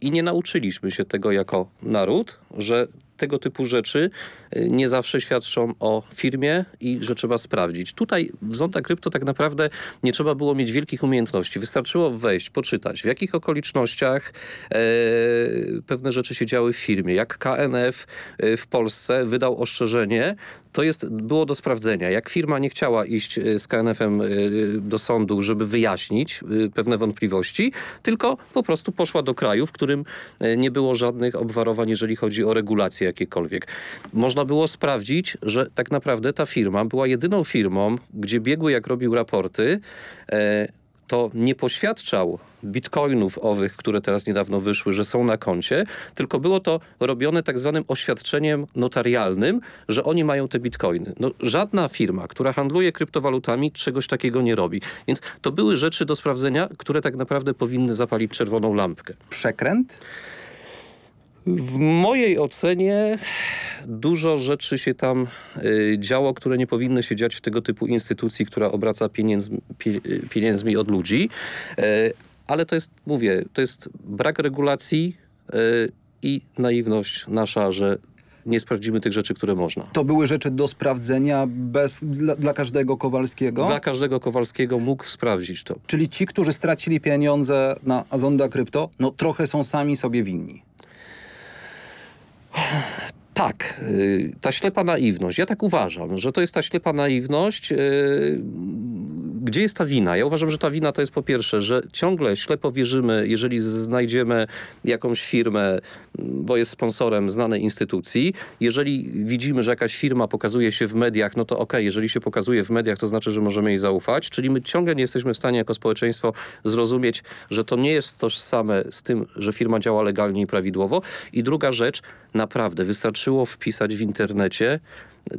i nie nauczyliśmy się tego jako naród, że tego typu rzeczy y, nie zawsze świadczą o firmie i że trzeba sprawdzić. Tutaj w Zonta Krypto tak naprawdę nie trzeba było mieć wielkich umiejętności. Wystarczyło wejść, poczytać, w jakich okolicznościach e, pewne rzeczy się działy w firmie. Jak KNF e, w Polsce wydał ostrzeżenie, to jest, było do sprawdzenia. Jak firma nie chciała iść e, z KNF-em e, do sądu, żeby wyjaśnić pewne wątpliwości, tylko po prostu poszła do kraju, w którym nie było żadnych obwarowań, jeżeli chodzi o regulacje jakiekolwiek. Można było sprawdzić, że tak naprawdę ta firma była jedyną firmą, gdzie biegły jak robił raporty, e, to nie poświadczał bitcoinów owych, które teraz niedawno wyszły, że są na koncie, tylko było to robione tak zwanym oświadczeniem notarialnym, że oni mają te bitcoiny. No, żadna firma, która handluje kryptowalutami czegoś takiego nie robi. Więc to były rzeczy do sprawdzenia, które tak naprawdę powinny zapalić czerwoną lampkę. Przekręt? W mojej ocenie dużo rzeczy się tam y, działo, które nie powinny się dziać w tego typu instytucji, która obraca pie, pieniędzmi od ludzi. Y, ale to jest, mówię, to jest brak regulacji y, i naiwność nasza, że nie sprawdzimy tych rzeczy, które można. To były rzeczy do sprawdzenia bez, dla, dla, każdego Kowalskiego? Dla każdego Kowalskiego mógł sprawdzić to. Czyli ci, którzy stracili pieniądze na Azonda Krypto, no trochę są sami sobie winni. Tak, y, ta ślepa naiwność. Ja tak uważam, że to jest ta ślepa naiwność. Gdzie jest ta wina? Ja uważam, że ta wina to jest po pierwsze, że ciągle ślepo wierzymy, jeżeli znajdziemy jakąś firmę, bo jest sponsorem znanej instytucji. Jeżeli widzimy, że jakaś firma pokazuje się w mediach, no to okej, okay, jeżeli się pokazuje w mediach, to znaczy, że możemy jej zaufać. Czyli my ciągle nie jesteśmy w stanie jako społeczeństwo zrozumieć, że to nie jest tożsame z tym, że firma działa legalnie i prawidłowo. I druga rzecz, naprawdę wystarczyło wpisać w internecie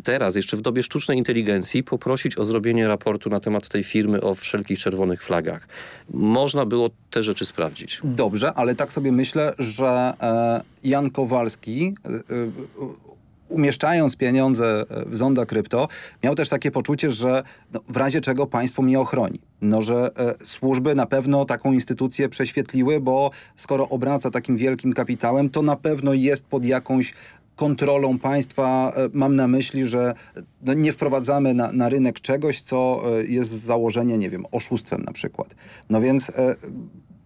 teraz, jeszcze w dobie sztucznej inteligencji, poprosić o zrobienie raportu na temat tej firmy o wszelkich czerwonych flagach. Można było te rzeczy sprawdzić. Dobrze, ale tak sobie myślę, że e, Jan Kowalski e, e umieszczając pieniądze w Zonda Krypto, miał też takie poczucie, że no, w razie czego państwo mnie ochroni. No, że e, służby na pewno taką instytucję prześwietliły, bo skoro obraca takim wielkim kapitałem, to na pewno jest pod jakąś kontrolą państwa. E, mam na myśli, że no, nie wprowadzamy na, na, rynek czegoś, co e, jest z założenia, nie wiem, oszustwem na przykład. No więc... E,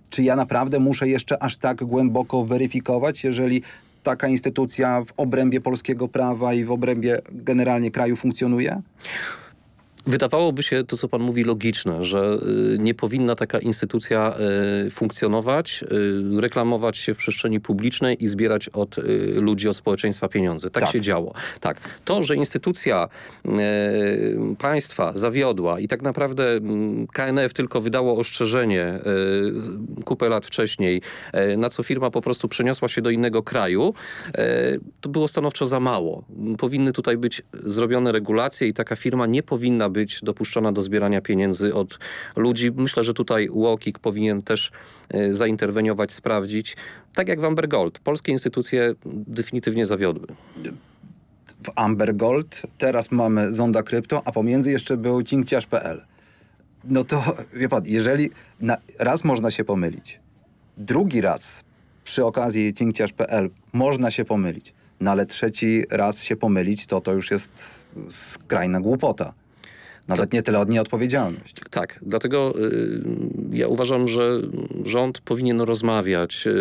czy ja naprawdę muszę jeszcze aż tak głęboko weryfikować, jeżeli taka instytucja w obrębie polskiego prawa i w obrębie generalnie kraju funkcjonuje? Wydawałoby się to, co pan mówi, logiczne, że y, nie powinna taka instytucja y, funkcjonować, y, reklamować się w przestrzeni publicznej i zbierać od ludzi, od społeczeństwa pieniądze. Tak, tak. się działo. Tak. To, że instytucja państwa zawiodła i tak naprawdę mm, KNF tylko wydało ostrzeżenie kupę lat wcześniej, na co firma po prostu przeniosła się do innego kraju, to było stanowczo za mało. Powinny tutaj być zrobione regulacje i taka firma nie powinna być być dopuszczona do zbierania pieniędzy od ludzi. Myślę, że tutaj UOKiK powinien też e, zainterweniować, sprawdzić. Tak jak w Amber Gold. Polskie instytucje definitywnie zawiodły w Amber Gold, teraz mamy Zonda Krypto, a pomiędzy jeszcze był cinkciarz.pl. No to, wie pan, jeżeli na, raz można się pomylić, drugi raz przy okazji cinkciarz.pl można się pomylić, no ale trzeci raz się pomylić, to to już jest skrajna głupota. Nawet nie tyle od nieodpowiedzialność. Tak, dlatego y, ja uważam, że rząd powinien rozmawiać y,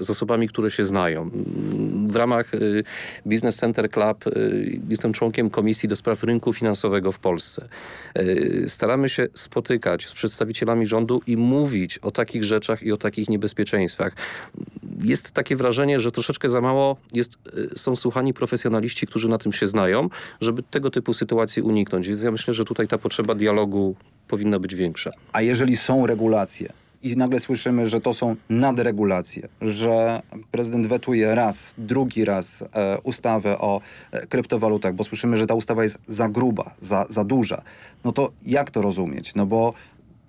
z osobami, które się znają. W ramach y, Business Center Club y, jestem członkiem Komisji do Spraw Rynku Finansowego w Polsce. Y, staramy się spotykać z przedstawicielami rządu i mówić o takich rzeczach i o takich niebezpieczeństwach. Jest takie wrażenie, że troszeczkę za mało jest, y, są słuchani profesjonaliści, którzy na tym się znają, żeby tego typu sytuacji uniknąć. Więc ja myślę, myślę, że tutaj ta potrzeba dialogu powinna być większa. A jeżeli są regulacje i nagle słyszymy, że to są nadregulacje, że prezydent wetuje raz, drugi raz e, ustawę o e, kryptowalutach, bo słyszymy, że ta ustawa jest za gruba, za, za duża, no to jak to rozumieć? No bo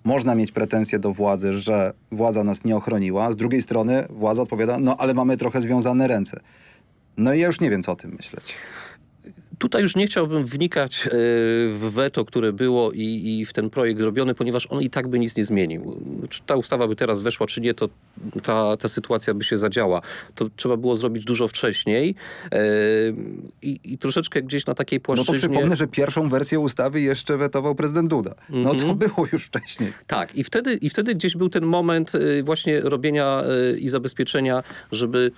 można mieć pretensje do władzy, że władza nas nie ochroniła, z drugiej strony władza odpowiada, no ale mamy trochę związane ręce. No i ja już nie wiem, co o tym myśleć. Tutaj już nie chciałbym wnikać e, w weto, które było i, i, w ten projekt zrobiony, ponieważ on i tak by nic nie zmienił. Czy ta ustawa by teraz weszła, czy nie, to ta, ta sytuacja by się zadziała. To trzeba było zrobić dużo wcześniej e, i, i, troszeczkę gdzieś na takiej płaszczyźnie... No to przypomnę, że pierwszą wersję ustawy jeszcze wetował prezydent Duda. No to mhm. było już wcześniej. Tak i wtedy, i wtedy gdzieś był ten moment e, właśnie robienia i zabezpieczenia, żeby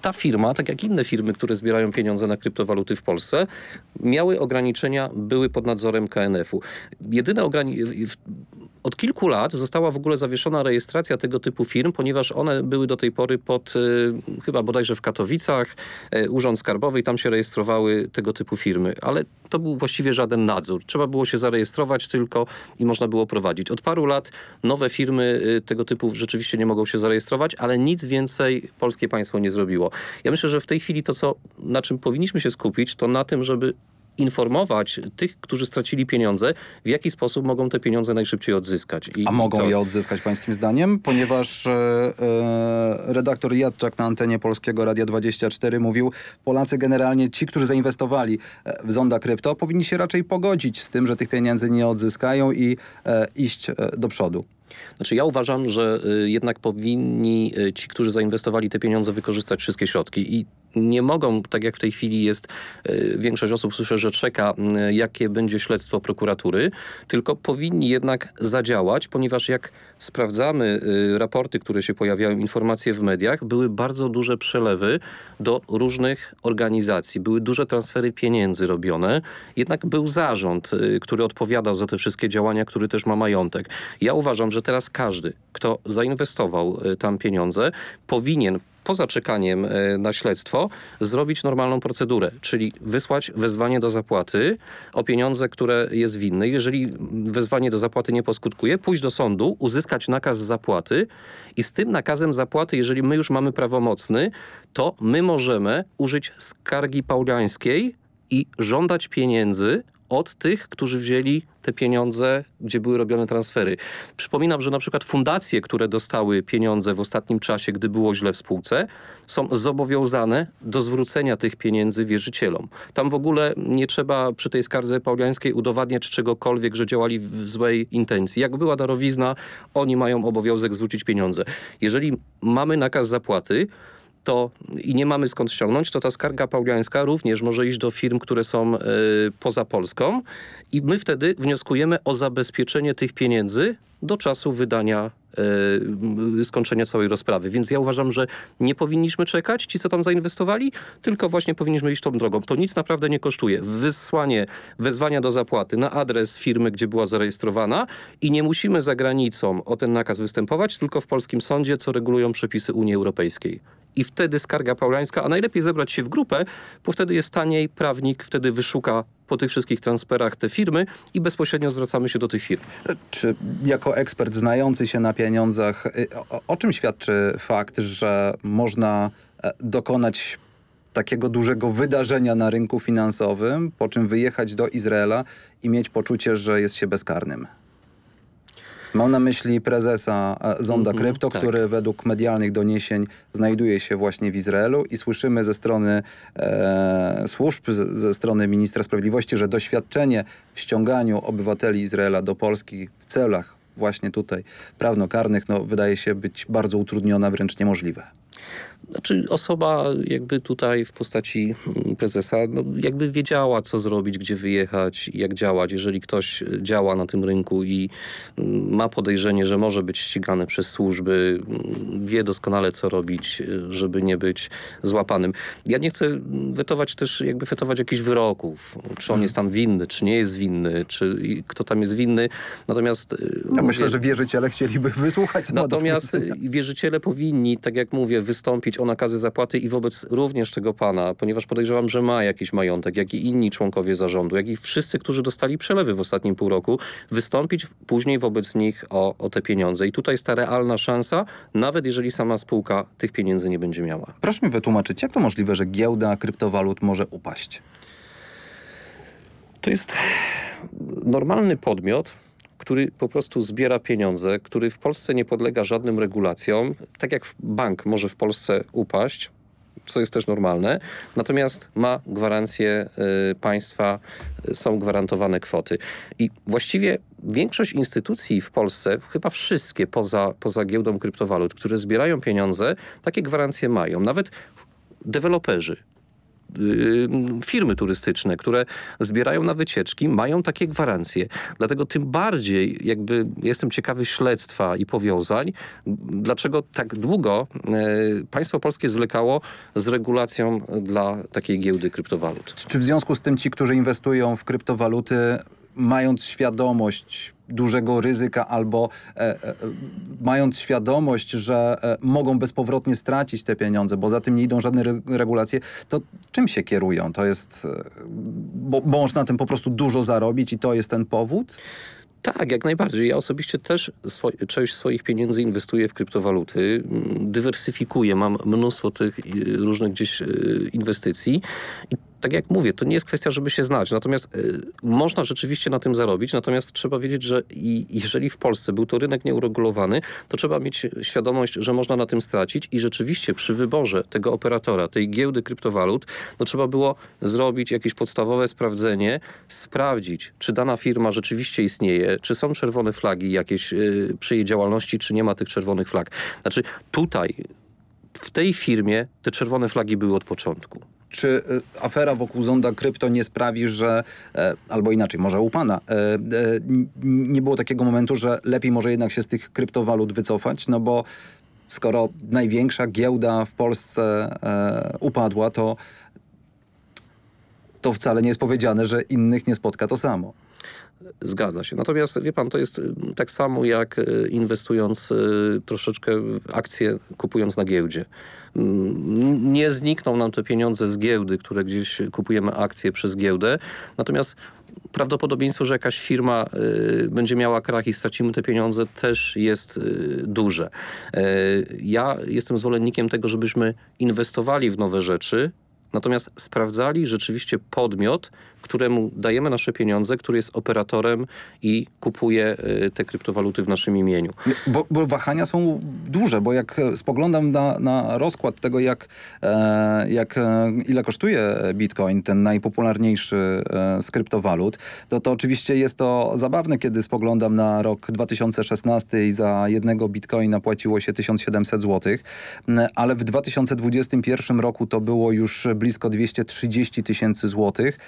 ta firma, tak jak inne firmy, które zbierają pieniądze na kryptowaluty w Polsce, miały ograniczenia, były pod nadzorem KNF-u. Jedyne ograniczenie od kilku lat została w ogóle zawieszona rejestracja tego typu firm, ponieważ one były do tej pory pod, y, chyba bodajże w Katowicach, y, Urząd Skarbowy i tam się rejestrowały tego typu firmy. Ale to był właściwie żaden nadzór. Trzeba było się zarejestrować tylko i można było prowadzić. Od paru lat nowe firmy y, tego typu rzeczywiście nie mogą się zarejestrować, ale nic więcej polskie państwo nie zrobiło. Ja myślę, że w tej chwili to, co, na czym powinniśmy się skupić, to na tym, żeby informować tych, którzy stracili pieniądze, w jaki sposób mogą te pieniądze najszybciej odzyskać. I, A mogą to... je odzyskać pańskim zdaniem? Ponieważ e, redaktor Jadczak na antenie Polskiego Radia 24 mówił, Polacy generalnie, ci, którzy zainwestowali e, w zonda krypto, powinni się raczej pogodzić z tym, że tych pieniędzy nie odzyskają i e, iść do przodu. Znaczy ja uważam, że jednak powinni ci, którzy zainwestowali te pieniądze wykorzystać wszystkie środki i nie mogą, tak jak w tej chwili jest, y, większość osób słyszę, że czeka, jakie będzie śledztwo prokuratury, tylko powinni jednak zadziałać, ponieważ jak sprawdzamy raporty, które się pojawiają, informacje w mediach, były bardzo duże przelewy do różnych organizacji, były duże transfery pieniędzy robione, jednak był zarząd, który odpowiadał za te wszystkie działania, który też ma majątek. Ja uważam, że teraz każdy, kto zainwestował e, tam pieniądze, powinien poza czekaniem e, na śledztwo zrobić normalną procedurę, czyli wysłać wezwanie do zapłaty o pieniądze, które jest winny. Jeżeli wezwanie do zapłaty nie poskutkuje, pójść do sądu, uzyskać nakaz zapłaty i z tym nakazem zapłaty, jeżeli my już mamy prawomocny, to my możemy użyć skargi pauliańskiej i żądać pieniędzy od tych, którzy wzięli te pieniądze, gdzie były robione transfery. Przypominam, że na przykład fundacje, które dostały pieniądze w ostatnim czasie, gdy było źle w spółce, są zobowiązane do zwrócenia tych pieniędzy wierzycielom. Tam w ogóle nie trzeba przy tej skardze pauliańskiej udowadniać czegokolwiek, że działali w złej intencji. Jak była darowizna, oni mają obowiązek zwrócić pieniądze. Jeżeli mamy nakaz zapłaty, to i nie mamy skąd ściągnąć, to ta skarga pauliańska również może iść do firm, które są y, poza Polską i my wtedy wnioskujemy o zabezpieczenie tych pieniędzy do czasu wydania y, skończenia całej rozprawy. Więc ja uważam, że nie powinniśmy czekać, ci co tam zainwestowali, tylko właśnie powinniśmy iść tą drogą. To nic naprawdę nie kosztuje. Wysłanie wezwania do zapłaty na adres firmy, gdzie była zarejestrowana i nie musimy za granicą o ten nakaz występować, tylko w polskim sądzie, co regulują przepisy Unii Europejskiej i wtedy skarga paulańska, a najlepiej zebrać się w grupę, bo wtedy jest taniej, prawnik wtedy wyszuka po tych wszystkich transferach te firmy i bezpośrednio zwracamy się do tych firm. Czy jako ekspert znający się na pieniądzach, y, o, o czym świadczy fakt, że można e, dokonać takiego dużego wydarzenia na rynku finansowym, po czym wyjechać do Izraela i mieć poczucie, że jest się bezkarnym? Mam na myśli prezesa e, Zonda mm -hmm, Krypto, tak. który według medialnych doniesień znajduje się właśnie w Izraelu i słyszymy ze strony e, służb, ze, strony ministra sprawiedliwości, że doświadczenie w ściąganiu obywateli Izraela do Polski w celach właśnie tutaj prawnokarnych no, wydaje się być bardzo utrudniona, wręcz niemożliwe. Znaczy osoba jakby tutaj w postaci mm, prezesa no jakby wiedziała co zrobić, gdzie wyjechać, jak działać. Jeżeli ktoś działa na tym rynku i mm, ma podejrzenie, że może być ścigany przez służby, mm, wie doskonale co robić, żeby nie być złapanym. Ja nie chcę wetować też jakby fetować jakichś wyroków, czy on jest tam winny, czy nie jest winny, czy kto tam jest winny. Natomiast... Ja mówię, myślę, że wierzyciele chcieliby wysłuchać. Natomiast wierzyciele powinni, tak jak mówię, wystąpić o nakazy zapłaty i wobec również tego pana, ponieważ podejrzewam, że ma jakiś majątek, jak i inni członkowie zarządu, jak i wszyscy, którzy dostali przelewy w ostatnim pół roku, wystąpić później wobec nich o, o te pieniądze. I tutaj jest ta realna szansa, nawet jeżeli sama spółka tych pieniędzy nie będzie miała. Proszę mi wytłumaczyć, jak to możliwe, że giełda kryptowalut może upaść? To jest normalny podmiot, który po prostu zbiera pieniądze, który w Polsce nie podlega żadnym regulacjom, tak jak bank może w Polsce upaść, co jest też normalne, natomiast ma gwarancję y, państwa, y, są gwarantowane kwoty. I właściwie większość instytucji w Polsce, chyba wszystkie poza, poza giełdą kryptowalut, które zbierają pieniądze, takie gwarancje mają. Nawet deweloperzy, firmy turystyczne, które zbierają na wycieczki, mają takie gwarancje. Dlatego tym bardziej jakby jestem ciekawy śledztwa i powiązań, dlaczego tak długo e, państwo polskie zwlekało z regulacją dla takiej giełdy kryptowalut. Czy w związku z tym ci, którzy inwestują w kryptowaluty mając świadomość dużego ryzyka albo e, e, mając świadomość, że e, mogą bezpowrotnie stracić te pieniądze, bo za tym nie idą żadne re regulacje, to czym się kierują? To jest, e, bo, bo można na tym po prostu dużo zarobić i to jest ten powód? Tak, jak najbardziej. Ja osobiście też część swoich pieniędzy inwestuję w kryptowaluty, dywersyfikuję, mam mnóstwo tych y, różnych gdzieś y, inwestycji tak jak mówię, to nie jest kwestia, żeby się znać. Natomiast y, można rzeczywiście na tym zarobić, natomiast trzeba wiedzieć, że i, jeżeli w Polsce był to rynek nieuregulowany, to trzeba mieć świadomość, że można na tym stracić i rzeczywiście przy wyborze tego operatora, tej giełdy kryptowalut, to trzeba było zrobić jakieś podstawowe sprawdzenie, sprawdzić, czy dana firma rzeczywiście istnieje, czy są czerwone flagi jakieś y, przy jej działalności, czy nie ma tych czerwonych flag. Znaczy tutaj w tej firmie te czerwone flagi były od początku. Czy y, afera wokół Zonda Krypto nie sprawi, że, e, albo inaczej, może u pana, e, e, nie było takiego momentu, że lepiej może jednak się z tych kryptowalut wycofać? No bo skoro największa giełda w Polsce upadła, to, to wcale nie jest powiedziane, że innych nie spotka to samo. Zgadza się. Natomiast wie pan, to jest y, tak samo jak y, inwestując y, troszeczkę w akcje, kupując na giełdzie. Mm, nie znikną nam te pieniądze z giełdy, które gdzieś kupujemy akcje przez giełdę. Natomiast prawdopodobieństwo, że jakaś firma będzie miała krach i stracimy te pieniądze też jest duże. ja jestem zwolennikiem tego, żebyśmy inwestowali w nowe rzeczy, Natomiast sprawdzali rzeczywiście podmiot, któremu dajemy nasze pieniądze, który jest operatorem i kupuje y, te kryptowaluty w naszym imieniu. Bo, bo wahania są duże, bo jak spoglądam na, na rozkład tego, jak, e, jak, e, ile kosztuje bitcoin, ten najpopularniejszy e, z kryptowalut, to, to oczywiście jest to zabawne, kiedy spoglądam na rok 2016 i za jednego bitcoina płaciło się 1700 zł, ale w 2021 roku to było już blisko 230 tysięcy złotych,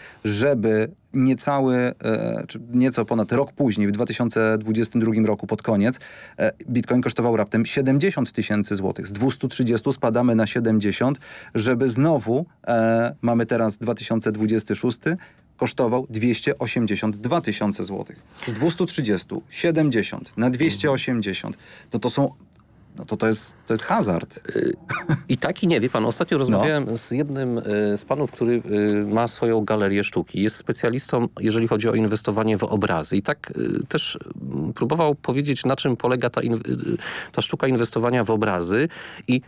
żeby niecały, e, czy nieco ponad rok później, w 2022 roku pod koniec, e, bitcoin kosztował raptem 70 tysięcy złotych. Z 230 spadamy na 70, żeby znowu, e, mamy teraz 2026, kosztował 282 tysiące złotych. Z 230, 70 na 280, to to są no to to jest, to jest hazard. I tak i nie. Wie pan, ostatnio rozmawiałem no. z jednym y, z panów, który y, ma swoją galerię sztuki. Jest specjalistą, jeżeli chodzi o inwestowanie w obrazy. I tak y, też próbował powiedzieć, na czym polega ta, ta sztuka inwestowania w obrazy. I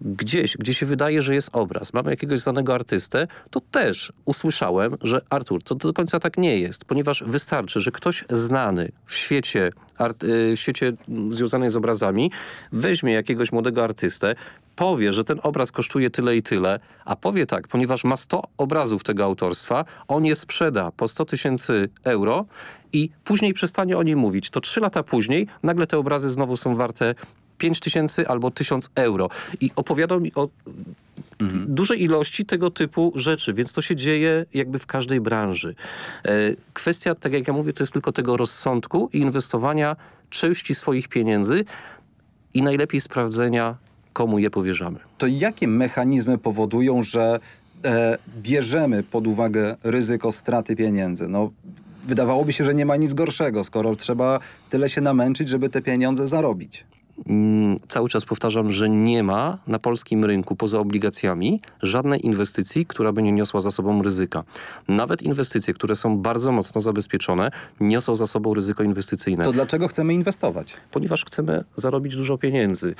gdzieś, gdzie się wydaje, że jest obraz, mamy jakiegoś znanego artystę, to też usłyszałem, że Artur, to do końca tak nie jest, ponieważ wystarczy, że ktoś znany w świecie, art, y, w świecie związanym z obrazami weźmie jakiegoś młodego artystę, powie, że ten obraz kosztuje tyle i tyle, a powie tak, ponieważ ma 100 obrazów tego autorstwa, on je sprzeda po 100 tysięcy euro i później przestanie o nim mówić. To trzy lata później nagle te obrazy znowu są warte 5 tysięcy albo 1000 euro. I opowiadał mi o mhm. dużej ilości tego typu rzeczy, więc to się dzieje jakby w każdej branży. E, kwestia, tak jak ja mówię, to jest tylko tego rozsądku i inwestowania części swoich pieniędzy i najlepiej sprawdzenia, komu je powierzamy. To jakie mechanizmy powodują, że e, bierzemy pod uwagę ryzyko straty pieniędzy? No, wydawałoby się, że nie ma nic gorszego, skoro trzeba tyle się namęczyć, żeby te pieniądze zarobić. Mm, cały czas powtarzam, że nie ma na polskim rynku poza obligacjami żadnej inwestycji, która by nie niosła za sobą ryzyka. Nawet inwestycje, które są bardzo mocno zabezpieczone, niosą za sobą ryzyko inwestycyjne. To dlaczego chcemy inwestować? Ponieważ chcemy zarobić dużo pieniędzy. Y,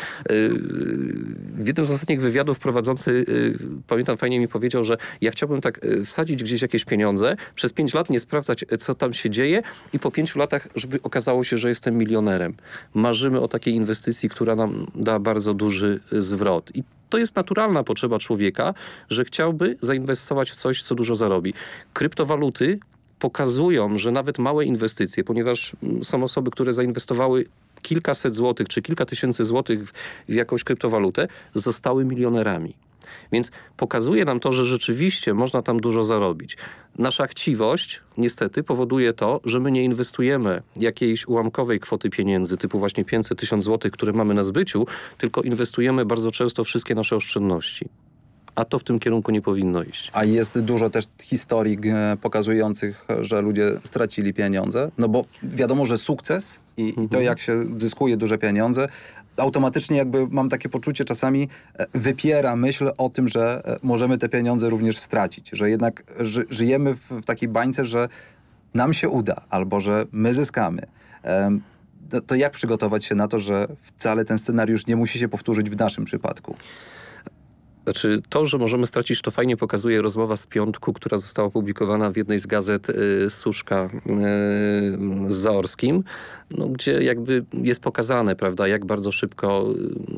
w jednym z ostatnich wywiadów prowadzący, y, pamiętam, fajnie mi powiedział, że ja chciałbym tak y, wsadzić gdzieś jakieś pieniądze, przez pięć lat nie sprawdzać, co tam się dzieje i po pięciu latach, żeby okazało się, że jestem milionerem. Marzymy o takiej inwestycji inwestycji, która nam da bardzo duży zwrot. I to jest naturalna potrzeba człowieka, że chciałby zainwestować w coś, co dużo zarobi. Kryptowaluty pokazują, że nawet małe inwestycje, ponieważ są osoby, które zainwestowały kilkaset złotych czy kilka tysięcy złotych w, w jakąś kryptowalutę, zostały milionerami. Więc pokazuje nam to, że rzeczywiście można tam dużo zarobić. Nasza chciwość niestety powoduje to, że my nie inwestujemy jakiejś ułamkowej kwoty pieniędzy, typu właśnie 500 tysiąc złotych, które mamy na zbyciu, tylko inwestujemy bardzo często wszystkie nasze oszczędności a to w tym kierunku nie powinno iść. A jest dużo też historii e, pokazujących, że ludzie stracili pieniądze, no bo wiadomo, że sukces i, mhm. i to jak się zyskuje duże pieniądze, automatycznie jakby mam takie poczucie czasami e, wypiera myśl o tym, że e, możemy te pieniądze również stracić, że jednak ży, żyjemy w, w takiej bańce, że nam się uda albo że my zyskamy. To, to jak przygotować się na to, że wcale ten scenariusz nie musi się powtórzyć w naszym przypadku? Znaczy to, że możemy stracić, to fajnie pokazuje rozmowa z piątku, która została opublikowana w jednej z gazet y, Suszka y, z Zaorskim, no, gdzie jakby jest pokazane, prawda, jak bardzo szybko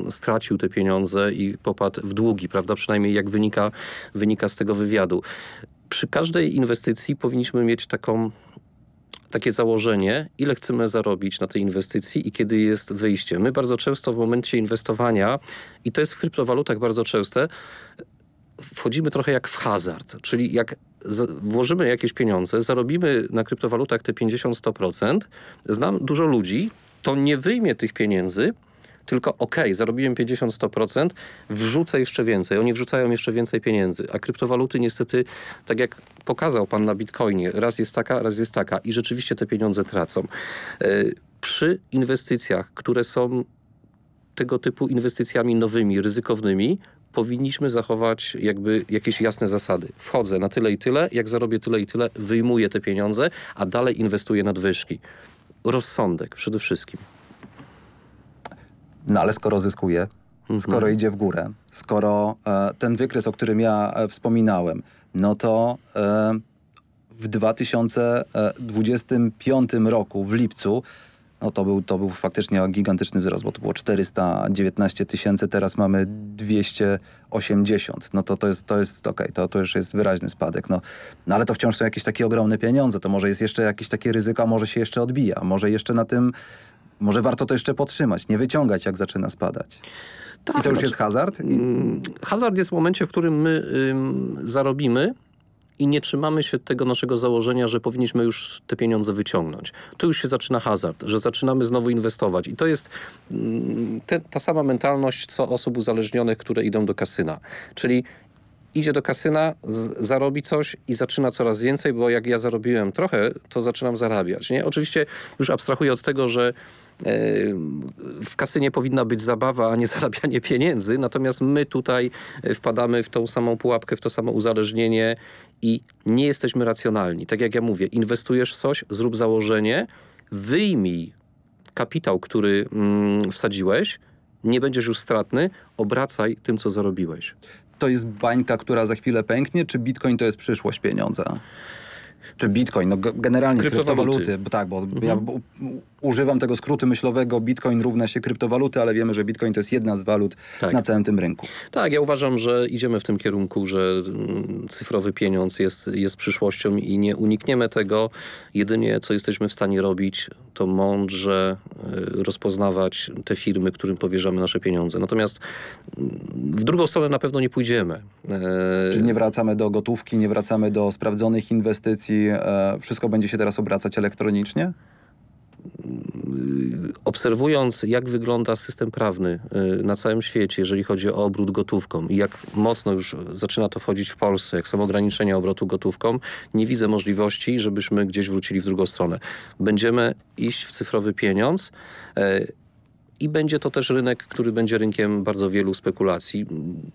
y, stracił te pieniądze i popadł w długi, prawda, przynajmniej jak wynika, wynika z tego wywiadu. Przy każdej inwestycji powinniśmy mieć taką takie założenie, ile chcemy zarobić na tej inwestycji i kiedy jest wyjście. My bardzo często w momencie inwestowania, i to jest w kryptowalutach bardzo częste, wchodzimy trochę jak w hazard, czyli jak włożymy jakieś pieniądze, zarobimy na kryptowalutach te 50-100%, znam dużo ludzi, to nie wyjmie tych pieniędzy, tylko okay, zarobiłem 50-100%, wrzucę jeszcze więcej. Oni wrzucają jeszcze więcej pieniędzy. A kryptowaluty niestety, tak jak pokazał pan na Bitcoinie, raz jest taka, raz jest taka i rzeczywiście te pieniądze tracą. E, przy inwestycjach, które są tego typu inwestycjami nowymi, ryzykownymi, powinniśmy zachować jakby jakieś jasne zasady. Wchodzę na tyle i tyle, jak zarobię tyle i tyle, wyjmuję te pieniądze, a dalej inwestuję nadwyżki. Rozsądek przede wszystkim. No ale skoro zyskuje, skoro idzie w górę, skoro e, ten wykres, o którym ja e, wspominałem, no to e, w 2025 roku, w lipcu, no to był, to był faktycznie gigantyczny wzrost, bo to było 419 tysięcy, teraz mamy 280. No to to jest, to jest okej, okay, to, to już jest wyraźny spadek. No, no ale to wciąż są jakieś takie ogromne pieniądze, to może jest jeszcze jakieś takie ryzyko, a może się jeszcze odbija, może jeszcze na tym, może warto to jeszcze podtrzymać, nie wyciągać jak zaczyna spadać. Tak, I to już znaczy, jest hazard? I... Hazard jest w momencie, w którym my ym, zarobimy, i nie trzymamy się tego naszego założenia, że powinniśmy już te pieniądze wyciągnąć. Tu już się zaczyna hazard, że zaczynamy znowu inwestować. I to jest mm, te, ta sama mentalność, co osób uzależnionych, które idą do kasyna. Czyli idzie do kasyna, zarobi coś i zaczyna coraz więcej, bo jak ja zarobiłem trochę, to zaczynam zarabiać. Nie? Oczywiście już abstrahuję od tego, że w kasynie powinna być zabawa, a nie zarabianie pieniędzy, natomiast my tutaj e, wpadamy w tą samą pułapkę, w to samo uzależnienie i nie jesteśmy racjonalni. Tak jak ja mówię, inwestujesz w coś, zrób założenie, wyjmij kapitał, który mm, wsadziłeś, nie będziesz już stratny, obracaj tym, co zarobiłeś. To jest bańka, która za chwilę pęknie, czy bitcoin to jest przyszłość pieniądza? Czy bitcoin, no generalnie kryptowaluty, kryptowaluty tak, bo mhm. ja używam tego skrótu myślowego bitcoin równa się kryptowaluty, ale wiemy, że bitcoin to jest jedna z walut tak. na całym tym rynku. Tak, ja uważam, że idziemy w tym kierunku, że mm, cyfrowy pieniądz jest, jest przyszłością i nie unikniemy tego. Jedynie, co jesteśmy w stanie robić, to mądrze y, rozpoznawać te firmy, którym powierzamy nasze pieniądze. Natomiast mm, w drugą stronę na pewno nie pójdziemy. E, Czy nie wracamy do gotówki, nie wracamy do sprawdzonych inwestycji, e, wszystko będzie się teraz obracać elektronicznie? Obserwując jak wygląda system prawny y, na całym świecie, jeżeli chodzi o obrót gotówką i jak mocno już zaczyna to wchodzić w Polsce, jak są ograniczenia obrotu gotówką, nie widzę możliwości, żebyśmy gdzieś wrócili w drugą stronę. Będziemy iść w cyfrowy pieniądz, y, i będzie to też rynek, który będzie rynkiem bardzo wielu spekulacji.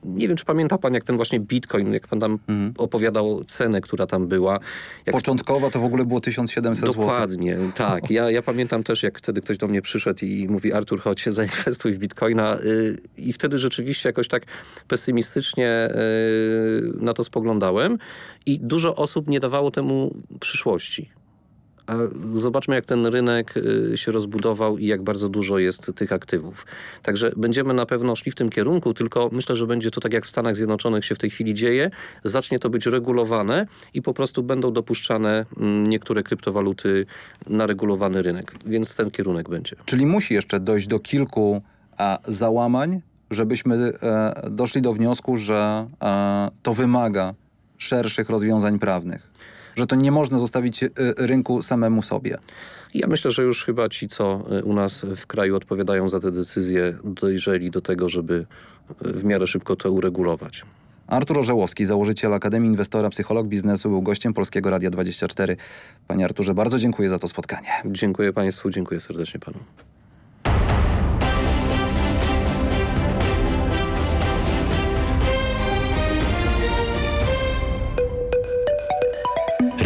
Nie wiem, czy pamięta pan, jak ten właśnie bitcoin, jak pan tam mhm. opowiadał cenę, która tam była. Jak... Początkowa to w ogóle było 1700 zł. Dokładnie, tak. Ja, ja pamiętam też, jak wtedy ktoś do mnie przyszedł i mówi Artur, chodź zainwestuj w bitcoina y, i wtedy rzeczywiście jakoś tak pesymistycznie y, na to spoglądałem i dużo osób nie dawało temu przyszłości. A zobaczmy, jak ten rynek y, się rozbudował i jak bardzo dużo jest tych aktywów. Także będziemy na pewno szli w tym kierunku, tylko myślę, że będzie to tak jak w Stanach Zjednoczonych się w tej chwili dzieje. Zacznie to być regulowane i po prostu będą dopuszczane mm, niektóre kryptowaluty na regulowany rynek. Więc ten kierunek będzie. Czyli musi jeszcze dojść do kilku a, załamań, żebyśmy e, doszli do wniosku, że e, to wymaga szerszych rozwiązań prawnych że to nie można zostawić y, rynku samemu sobie. Ja myślę, że już chyba ci, co y, u nas w kraju odpowiadają za te decyzje, dojrzeli do tego, żeby y, w miarę szybko to uregulować. Artur Orzełowski, założyciel Akademii Inwestora, psycholog biznesu, był gościem Polskiego Radia 24. Panie Arturze, bardzo dziękuję za to spotkanie. Dziękuję Państwu, dziękuję serdecznie Panu.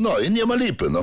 No i nie ma lipy, no.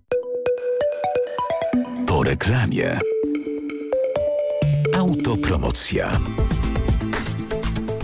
Reklamie. Autopromocja.